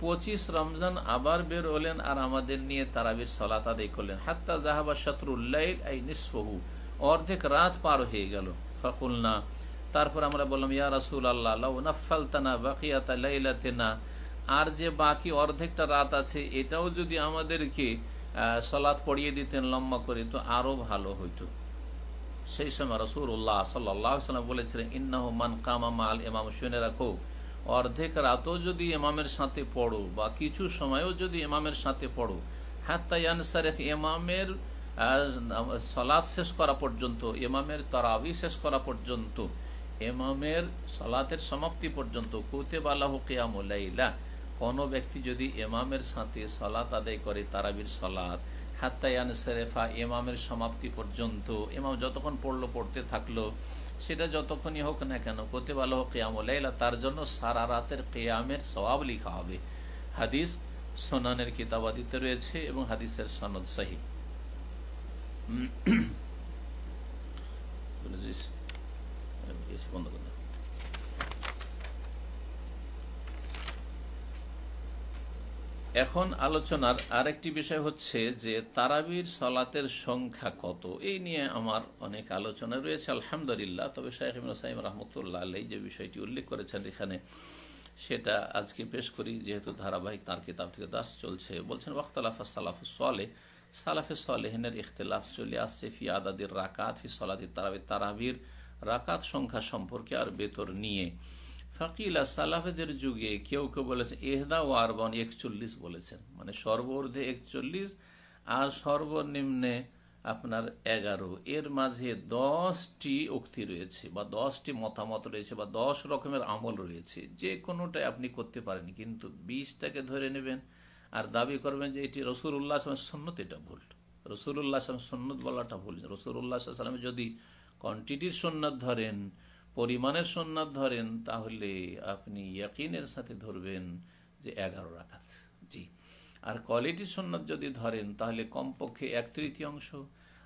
[SPEAKER 1] পঁচিশ রমজান আবার বের হলেন আর আমাদের নিয়ে তারাবির সলাত আদায় করলেন। হাত্তা জাহাবা শত্রুল্লাইল আই নিসফহু। অর্ধেক রাত পার হয়ে গেল। ফকুলনা, তারপর আমরা বললাম, ইয়া রাসুল আল্লাহ নাফালতানা বাকিয়াতা লাইলাতেনা আর যে বাকি অর্ধেকটা রাত আছে, এটাও যদি আমাদেরকে সলাৎ পড়িয়ে দিতেন লম্বা করে, তো আরও ভালো হইতো। সেই সময় রসুল্লাহ সাল্লাম বলেছিলেন, ইন্নাহ মান কামা মাল এমাম শুনে রাখো, অর্ধেক রাতও যদি এমামের সাথে পড়ো, বা কিছু সময়ও যদি এমামের সাথে পড়ো হাত্তাইয়ানসারেফ এমামের সলাদ শেষ করা পর্যন্ত, ইমামের তরাবি শেষ করা পর্যন্ত এমামের সলাতের সমাপ্তি পর্যন্ত কুতেবালাহ কেয়ামুল্লাইলা কোনো ব্যক্তি যদি এমামের সাথে সলাত আদায় করে তারাবির সলাত হাত্তায়ান সেরেফা এমামের সমাপ্তি পর্যন্ত এমাম যতক্ষণ পড়ল, পড়তে থাকল, সেটা যতক্ষণই হোক না কেন কোতেবালাহ কেয়ামুল্লাইলা তার জন্য সারা রাতের কেয়ামের সবাব লিখা হবে। হাদিস সোনানের কিতাবাদিতে রয়েছে এবং হাদিসের সনদ সাহি। বন্ধ করে এখন আলোচনার আরেকটি বিষয় হচ্ছে যে তারাবির সলাতের সংখ্যা কত? এই নিয়ে আমার অনেক আলোচনা রয়েছে, আলহামদুলিল্লাহ। তবে শাহেখ সাইম রহমতুল্লাহ আল্লাহ যে বিষয়টি উল্লেখ করেছেন এখানে, সেটা আজকে পেশ করি। যেহেতু ধারাবাহিক তার কিতাব থেকে দাস চলছে, বলছেন ওয়াক্তালাফা সালাফু সলে সালাফে সলেহিনের ইখতলাফ চলে আসছে ফি আদাদির রাকাত, ফি সলাদি তারাবির তারাবির রাকাত সংখ্যা সম্পর্কে আর বেতর নিয়ে। ফাকিলা সালাফেদের যুগে কেউ কেউ বলেছেন এহদা ও আরবন একচল্লিশ বলেছেন। মানে সর্বর্ধে একচল্লিশ আর সর্বনিম্নে আপনার এগারো। এর মাঝে দশটি উক্তি রয়েছে বা দশটি মতামত রয়েছে বা দশ রকমের আমল রয়েছে। যে কোনোটাই আপনি করতে পারেন, কিন্তু বিশটাকে ধরে নেবেন আর দাবি করবেন যে এটি রসুল উল্লাহ সন্ন্যত এটা ভুল। রসুল উল্লাহ সন্ন্যত বলাটা ভুল। রসুল উল্লাহ সাল্লামে যদি কোয়ান্টিটির সন্ন্যত ধরেন পরিমাণের সন্ন্যত ধরেন, তাহলে আপনি ইয়াকিনের সাথে ধরবেন যে এগারো রাখাত জি। আর কোয়ালিটির সন্ন্যত যদি ধরেন, তাহলে কমপক্ষে এক তৃতীয়াংশ।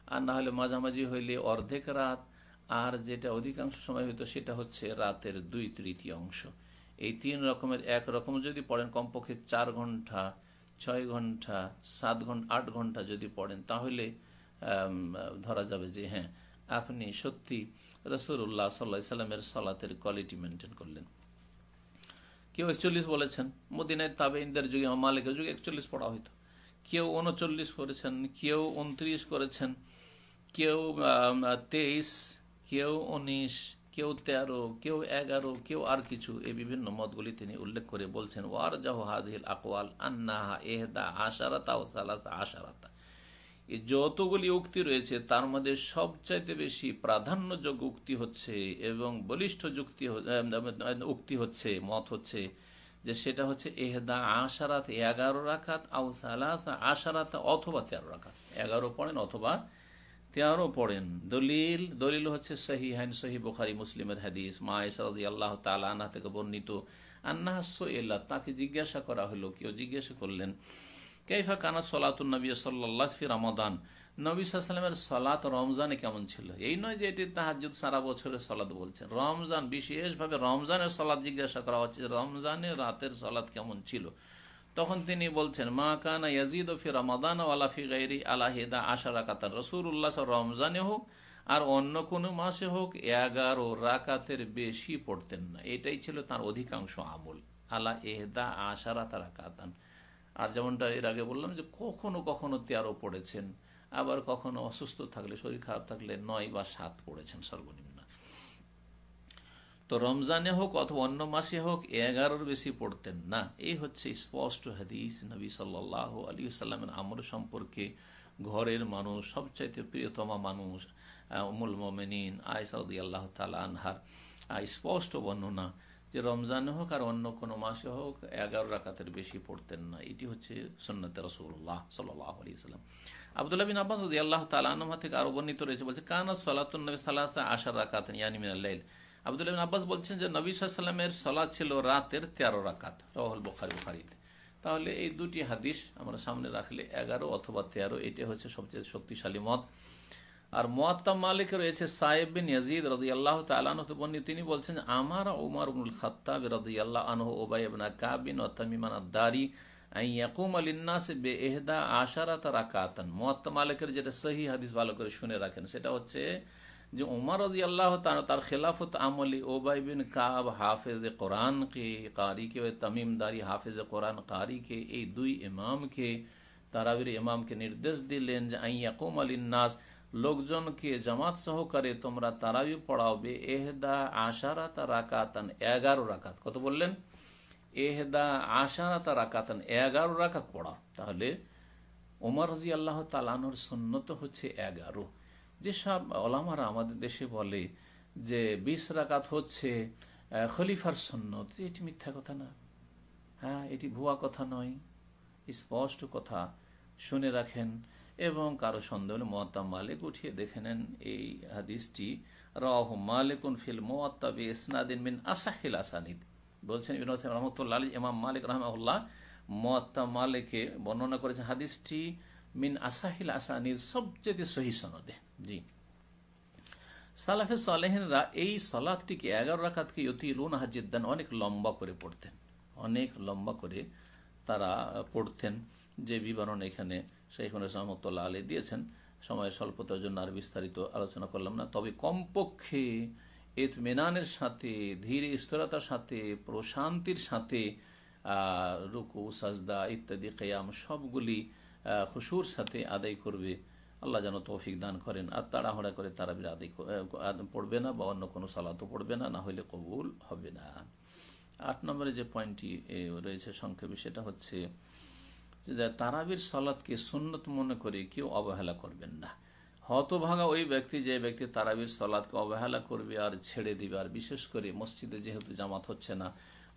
[SPEAKER 1] আর না হলে মাঝামাঝি হইলে অর্ধেক রাত। আর যেটা অধিকাংশ সময় হইতো, সেটা হচ্ছে রাতের দুই তৃতীয়াংশ। এই তিন রকমের এক রকম যদি পড়েন, কমপক্ষে চার ঘণ্টা, ছয় ঘণ্টা, সাত ঘণ্টা আট ঘণ্টা যদি পড়েন, তাহলে ধরা যাবে যে হ্যাঁ আপনি সত্যি রসুল্লাহ সাল্লা সাল্লামের সলাতের কোয়ালিটি মেনটেন করলেন। কেউ একচল্লিশ বলেছেন, মদিনায় তাবে ইন্দার যুগে মালিকের যুগে একচল্লিশ পড়া হইতো। কেউ উনচল্লিশ করেছেন, কেউ উনত্রিশ করেছেন, কেউ তেইশ, কেউ উনিশ, কেউ তেরো, কেউ এগারো, কেউ আর কিছু। এই বিভিন্ন মতগুলি তিনি উল্লেখ করে বলছেন ওয়ার জাহ হাজিল আকওয়াল আন্নাহা এহদা আশারাতা ও সালাসা আশারাতা। যতগুলি উক্তি রয়েছে, তার মধ্যে সবচাইতে বেশি প্রাধান্যযোগ্য উক্তি হচ্ছে এবং বলিষ্ঠ যুক্তি উক্তি হচ্ছে, মত হচ্ছে যে সেটা হচ্ছে এহদা আশারাত এগারো রাখাত আশারাত অথবা তেরো রাখাত এগারো পড়েন অথবা তেরো পড়েন। দলিল দলিল হচ্ছে সহি হাইন সহি বুখারি, মুসলিমের হাদিস। মা ইসরাদি আল্লাহ তালা থেকে বর্ণিত, আন্না সোয়েল্লা তাকে জিজ্ঞাসা করা হলো, কেউ জিজ্ঞাসা করলেন কেফা কানা সলাতুল নবী সাল্লাহ ফি রমাদান? নবী সাল্লামের সলাত রমজানে কেমন ছিল? এই নয় যে এটি তাহাজুদ সারা বছরের সলাদ বলছেন। রমজান, বিশেষভাবে রমজানের সলাদ জিজ্ঞাসা করা হচ্ছে রমজানের রাতের সলাদ কেমন ছিল? তখন তিনি বলছেন, মা কানা ইয়াজিদ ফি রমাদান আলাফি গাইরি আলাহিদা আশারা কাতার রসুল্লাহ রমজানে হোক আর অন্য কোনো মাসে হোক এগারো রাকাতের বেশি পড়তেন না। এটাই ছিল তার অধিকাংশ আমল। আলা এহদা আশারা তারা কাতান আর যেমনটা এর আগে বললাম যে কখনো কখনো তেরো পড়েছেন, আবার কখনো অসুস্থ থাকলে, শরীর খারাপ থাকলে নয় বা সাত পড়েছেন সর্বনিম্ন। তো রমজানে হোক অথবা অন্য মাসে হোক এগারোর বেশি পড়তেন না। এই হচ্ছে স্পষ্ট হাদিস নবী সাল্লাহ আলী সাল্লামের আমর সম্পর্কে। ঘরের মানুষ, সবচাইতে প্রিয়তমা মানুষ উমুল মোমেনিন আয়সাউদ্দি আল্লাহ তালা আনহার। স্পষ্ট বর্ণনা যে রমজানে হোক আর অন্য কোনো মাসে হোক, এগারো রাকাতের বেশি পড়তেন না। এটি হচ্ছে সন্ন্যতে রসুল্লাহ সাল্লাহ আলী সাল্লাম আবদুল্লাহ বিন আব্বাস আল্লাহ তালানহা থেকে আরও বর্ণিত রয়েছে, বলছে, কানা সালাতুন্নবী সাল্লাহ আশার রাকাত ইয়ানি আবদুল্লাহ বিন আব্বাস বলছেন যে, নবী সাল্লামের সলা ছিল রাতের তেরো রাকাত। রহল বখারি, বুখারিতে। তাহলে এই দুটি হাদিস আমরা সামনে রাখলে এগারো অথবা তেরো, এটি হচ্ছে সবচেয়ে শক্তিশালী মত। আর মোয়াত্তাম মালিক রয়েছে সাহেব বিন ইয়াজিদ রাজি আল্লাহ তালানি তিনি বলছেন আমার উমার উমুল খত্তাব রাজি আল্লাহ আনহ ওবাইবনা কাবিন ও তামিমান আদারি ইয়াকুম আলিন্নাস বে এহদা আশারাত রাকাতান মোয়াত্তা মালিকের যেটা সহি হাদিস ভালো করে শুনে রাখেন সেটা হচ্ছে যে উমার রাজি আল্লাহ তার খেলাফত আমলি ওবাই বিন কাব হাফেজ কোরআন কে কারি কে তামিমদারি হাফেজ কোরআন কারি কে এই দুই ইমামকে তারাবির ইমামকে নির্দেশ দিলেন যে আইয়াকুম আলিন্নাস লোকজনকে জামাত সহকারে তোমরা তারাবি পড়াবে। এহদা আশারাতা রাকাতান, এগারো রাকাত। কত বললেন? এহদা আশারাতা রাকাতান, এগারো রাকাত পড়া। তাহলে ওমর রাজি আল্লাহ তালানোর সন্ন্যত হচ্ছে এগারো। যেসব ওলামারা আমাদের দেশে বলে যে বিশ রাকাত হচ্ছে খলিফার সন্ন্যত এটি মিথ্যা কথা না। হ্যাঁ এটি ভুয়া কথা নয়। স্পষ্ট কথা শুনে রাখেন। এবং কারও সন্দেহ মোয়াত্তাম মালিক উঠিয়ে দেখে নেন এই হাদিসটি। রহ মালিকুন ফিল মোয়াত্তাবি ইসনাদিন মিন আসাহিল আসানিদ। বলছেন রহমতুল্লাহ আলী ইমাম মালিক রহমাউল্লাহ মোয়াত্তা মালিকে বর্ণনা করেছেন হাদিসটি মিন আসাহিল আসানির সবচেয়ে সহি সনদে। জি। সালাফে সালেহিনরা এই সলাদটিকে এগারো রাখাতকে ইয়তিলুন হাজিদ্দান অনেক লম্বা করে পড়তেন। অনেক লম্বা করে তারা পড়তেন। যে বিবরণ এখানে শেখুল রহমতুল্লাহ আলী দিয়েছেন। সময়ের স্বল্পতার জন্য আর বিস্তারিত আলোচনা করলাম না। তবে কমপক্ষে মেনানের সাথে, ধীর স্থিরতার সাথে, প্রশান্তির সাথে রুকু, সাজদা ইত্যাদি, কেয়াম সবগুলি খুশুর সাথে আদায় করবে। আল্লাহ যেন তৌফিক দান করেন। আর তাড়াহড়া করে তারা আদায় পড়বে না বা অন্য কোনো সালাতও পড়বে না না হলে কবুল হবে না। আট নম্বরে যে পয়েন্টটি রয়েছে সংক্ষেপে, সেটা হচ্ছে তারাবির সলাদকে সুন্নত মনে করে কেউ অবহেলা করবেন না। হতভাগা ওই ব্যক্তি যে ব্যক্তি তারাবির সলাদকে অবহেলা করবে আর ছেড়ে দিবে, আর বিশেষ করে মসজিদে যেহেতু জামাত হচ্ছে না,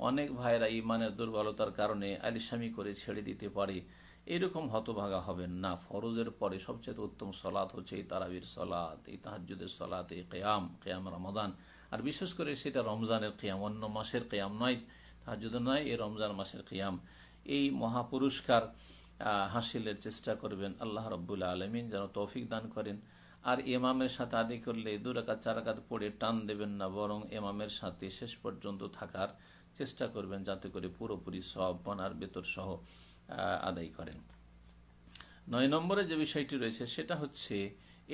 [SPEAKER 1] অনেক ভাইরা ইমানের দুর্বলতার কারণে আলিসামি করে ছেড়ে দিতে পারে। এরকম হতভাগা হবেন না। ফরজের পরে সবচেয়ে উত্তম সলাৎ হচ্ছে এই তারাবির সলাৎ এই তাহাজুদের সলাৎ এই কেয়াম কেয়াম রমাদান আর বিশেষ করে সেটা রমজানের কেয়াম, অন্য মাসের কেয়াম নয় তাহাজুদ নয়, এই রমজান মাসের কেয়াম। এই মহাপুরস্কার হাসিলের চেষ্টা করবেন আল্লাহ রব্বুল্লা আলমিন, যেন তৌফিক দান করেন। আর এমামের সাথে আদি করলে দুরাকাত চারাকাত পড়ে টান দেবেন না, বরং এমামের সাথে শেষ পর্যন্ত থাকার চেষ্টা করবেন, যাতে করে পুরোপুরি সব বনার বেতর সহ আদায় করেন। নয় নম্বরে যে বিষয়টি রয়েছে, সেটা হচ্ছে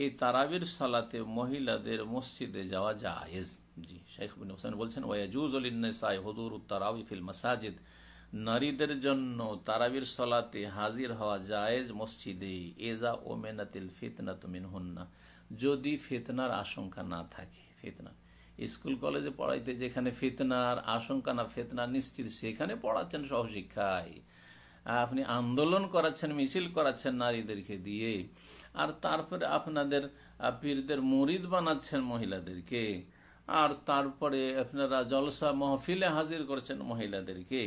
[SPEAKER 1] এই তারাবির সালাতে মহিলাদের মসজিদে যাওয়া জায়েজ। জি শেখ হোসেন বলছেন ওয়াজুজ সাই হজুর তারাবি ফিল মাসাজিদ। নারীদের জন্য তারাবির সলাতে হাজির হওয়া জায়েজ মসজিদে এজা ও মেনাতিল ফিতনা তুমিন হন্না যদি ফিতনার আশঙ্কা না থাকে, ফিতনা। স্কুল, কলেজে পড়াইতে যেখানে ফিতনার আশঙ্কা না, ফেতনা নিশ্চিত সেখানে পড়াচ্ছেন সহশিক্ষায়। আপনি আন্দোলন করাচ্ছেন, মিছিল করাচ্ছেন নারীদেরকে দিয়ে, আর তারপরে আপনাদের পীরদের মরিদ বানাচ্ছেন মহিলাদেরকে, আর তারপরে আপনারা জলসা মহফিলে হাজির করছেন মহিলাদেরকে।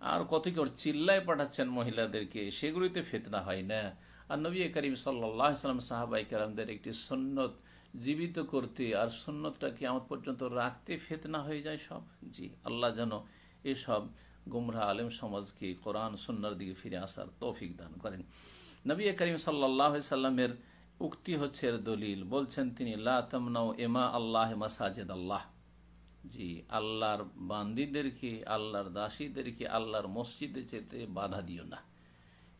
[SPEAKER 1] আর কত কি চিল্লায় পাঠাচ্ছেন মহিলাদেরকে? সেগুলিতে ফেতনা হয় না। আর নবী করিম সাল্লাম সাহাবাই কালামদের একটি সন্ন্যত জীবিত করতে আর সন্ন্যতটাকে আমার পর্যন্ত রাখতে ফেতনা হয়ে যায় সব? জি, আল্লাহ যেন এসব গুমরা আলেম সমাজকে কোরআন সন্ন্যার দিকে ফিরে আসার তৌফিক দান করেন। নবী করিম সাল্লাহ সাল্লামের উক্তি হচ্ছে দলিল। বলছেন তিনি লাতমনাও এমা আল্লাহ মাসাজেদ আল্লাহ জি, আল্লাহর বান্দিদেরকে, আল্লাহর দাসীদেরকে, আল্লাহর মসজিদে যেতে বাধা দিও না।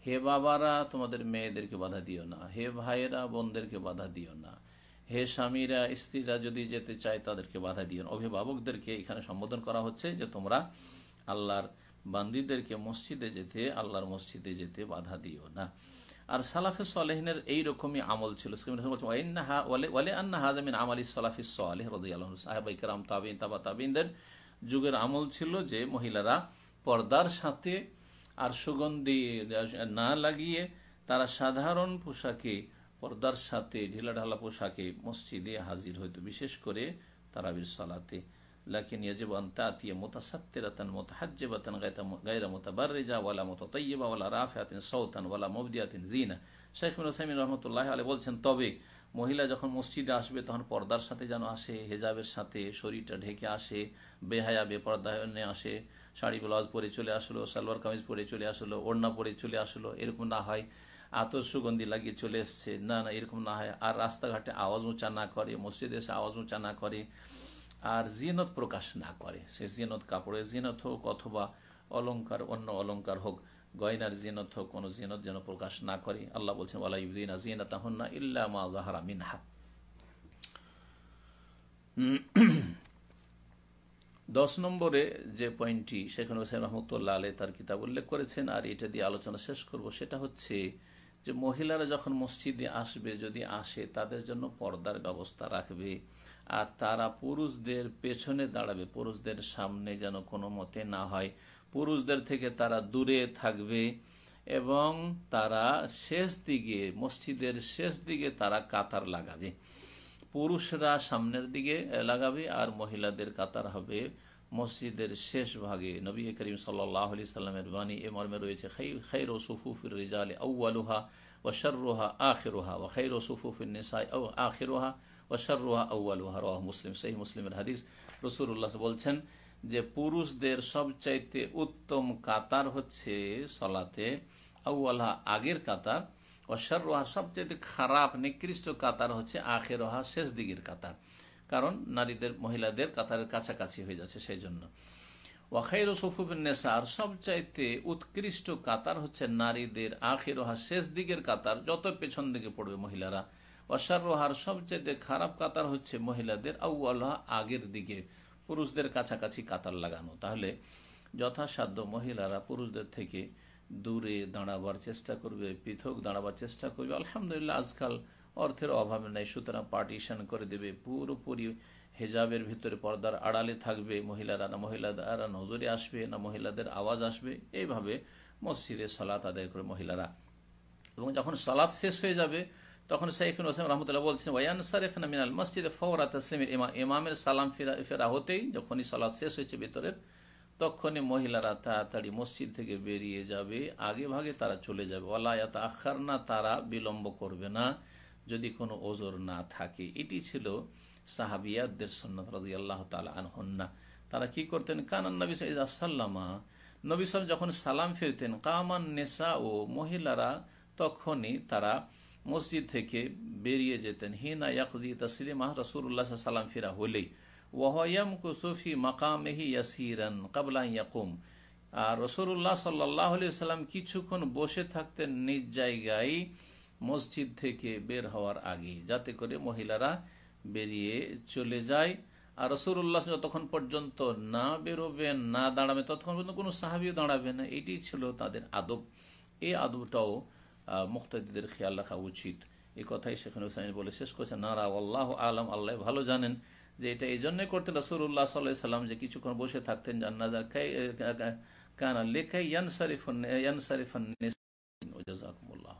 [SPEAKER 1] হে বাবারা, তোমাদের মেয়েদেরকে বাধা দিও না। হে ভাইয়েরা, বোনদেরকে বাধা দিও না। হে স্বামীরা, স্ত্রীরা যদি যেতে চায়, তাদেরকে বাধা দিও না। অভিভাবকদেরকে এখানে সম্বোধন করা হচ্ছে যে তোমরা আল্লাহর বান্দিদেরকে মসজিদে যেতে, আল্লাহর মসজিদে যেতে বাধা দিও না। আর সালাফে সালেহিনের এইরকমই আমল ছিল। আমালি তাবিন, তাবা তাবিনদের যুগের আমল ছিল যে মহিলারা পর্দার সাথে আর সুগন্ধি না লাগিয়ে তারা সাধারণ পোশাকে, পর্দার সাথে ঢিলাঢালা পোশাকে মসজিদে হাজির হইত। বিশেষ করে তারাবির সালাতে। লাকিন ইয়াজিব আন তাতিয়া মুতাসাত্তিরাতান, মুতাহাজ্জিবাতান গায়রা মুতাবাররিজা, ওয়ালা মুতাতাইয়িবা, ওয়ালা রাফিআতিন সাওতান ওয়ালা মুবদিআতিন জিনা শেখ মির হোসাইমিন রহমতুল্লাহ আলী বলছেন, তবে মহিলা যখন মসজিদে আসবে, তখন পর্দার সাথে যেন আসে, হেজাবের সাথে শরীরটা ঢেকে আসে, বেহায়া বেপর্দা আসে, শাড়ি ব্লাউজ পরে চলে আসলো, সালোয়ার কামিজ পরে চলে আসলো, ওড়না পরে চলে আসলো, এরকম না হয়, আতর সুগন্ধি লাগিয়ে চলে এসছে। না না, এরকম না হয়। আর রাস্তাঘাটে আওয়াজ উঁচা না করে, মসজিদে এসে আওয়াজ উঁচা না করে। আর জিনত প্রকাশ না করে। সে জিনত কাপড়ের জিনত হোক অথবা অলঙ্কার অন্য অলঙ্কার হোক, গয়নার জিনত হোক, কোনো জিনত যেন প্রকাশ না করে। আল্লাহ বলছেন ওয়ালাইদিনা জিনাত না ইল্লা মিনহা। দশ নম্বরে যে পয়েন্টটি শেখান হোসেন রহমতুল্লাহ আলে তার কিতাব উল্লেখ করেছেন, আর এটা দিয়ে আলোচনা শেষ করব, সেটা হচ্ছে যে মহিলারা যখন মসজিদে আসবে, যদি আসে তাদের জন্য পর্দার ব্যবস্থা রাখবে। আর তারা পুরুষদের পেছনে দাঁড়াবে, পুরুষদের সামনে যেন কোনো মতে না হয়। পুরুষদের থেকে তারা দূরে থাকবে এবং তারা শেষ দিকে, মসজিদের শেষ দিকে তারা কাতার লাগাবে। পুরুষরা সামনের দিকে লাগাবে আর মহিলাদের কাতার হবে মসজিদের শেষ ভাগে। নবী করিম সাল্লাহ আলি সাল্লামের বাণী এ মর্মে রয়েছে খৈর সুফুফির রিজালে আউআলুহা ও শর্রোহা আখিরোহা ও খৈর সুফুফির নিসাই আখিরোহা রাহ মুসলিম সেই মুসলিমের হাদিস। রসুল্লাহ বলছেন যে, পুরুষদের সবচাইতে উত্তম কাতার হচ্ছে সলাতে আউআলহা আগের কাতার। অশ্বরোহা সবচেয়ে খারাপ, নিকৃষ্ট কাতার হচ্ছে আখেরোহা শেষ দিকের কাতার। কারণ নারীদের, মহিলাদের কাতারের কাছাকাছি হয়ে যাচ্ছে সেই জন্য ওয়াখাইর সফুবিন নেসার, সবচাইতে উৎকৃষ্ট কাতার হচ্ছে নারীদের আখেরোহা শেষ দিকের কাতার। যত পেছন দিকে পড়বে মহিলারা অশ্বারোহার সবচেয়ে খারাপ কাতার হচ্ছে মহিলাদের আউআল্লাহ আগের দিকে। পুরুষদের কাছাকাছি কাতার লাগানো। তাহলে যথাসাধ্য মহিলারা পুরুষদের থেকে দূরে দাঁড়াবার চেষ্টা করবে, পৃথক দাঁড়াবার চেষ্টা করবে। আলহামদুলিল্লাহ, আজকাল অর্থের অভাবে নেই। সুতরাং পার্টিশন করে দেবে। পুরোপুরি হেজাবের ভিতরে পর্দার আড়ালে থাকবে। মহিলারা না মহিলারা নজরে আসবে, না মহিলাদের আওয়াজ আসবে। এইভাবে মসজিদে সলাৎ আদায় করে মহিলারা। এবং যখন সলাৎ শেষ হয়ে যাবে তখন শাইখুল হোসেন রহমতুল্লাহ বলছেন ওয়ান সারেফনা মিনাল মসজিদে ফৌরা তসলিমের ইমামের সালাম ফেরা ফেরা হতেই যখনই সলাৎ শেষ হয়েছে ভেতরের, তখনই মহিলারা তাড়াতাড়ি মসজিদ থেকে বেরিয়ে যাবে, আগে ভাগে তারা চলে যাবে। ওলায়াত আখার না তারা বিলম্ব করবে না, যদি কোনো ওজোর না থাকে। এটি ছিল সাহাবিয়াদের সন্ন্যত রাজি আল্লাহ তালা আনহন্না। তারা কি করতেন? কানান নবী সাল্লামা নবী সাল যখন সালাম ফিরতেন, কামান নেশা ও মহিলারা তখনই তারা মসজিদ থেকে বেরিয়ে যেতেন। হিনা ইয়াকজি তসলিমা রসুল্লাহ সাল্লাম ফিরা হলেই। ওয়াহয়াম কুসুফি মাকামেহি ইয়াসিরান কাবলা ইয়াকুম। আর রসুল্লাহ সাল্লাহ সাল্লাম কিছুক্ষণ বসে থাকতেন নিজ জায়গায় মসজিদ থেকে বের হওয়ার আগে, যাতে করে মহিলারা বেরিয়ে চলে যায়। আর রসুল্লাহ যতক্ষণ পর্যন্ত না বেরোবেন, না দাঁড়াবে ততক্ষণ পর্যন্ত কোনো সাহাবিও দাঁড়াবে না। এটি ছিল তাদের আদব। এই আদবটাও মুক্তাদিদের খেয়াল রাখা উচিত। এই কথাই শেখ হুসাইন বলে শেষ করছে, নারা আল্লাহ আলম আল্লাহ ভালো জানেন যে এটা এই জন্যই করতেন রসুল্লাহ সাল্লাহ সাল্লাম যে কিছুক্ষণ বসে থাকতেন জান্নাজার কানা লেখাই ইয়ানসারিফ ইয়ানসারিফান জাজাকুমুল্লাহ খেরা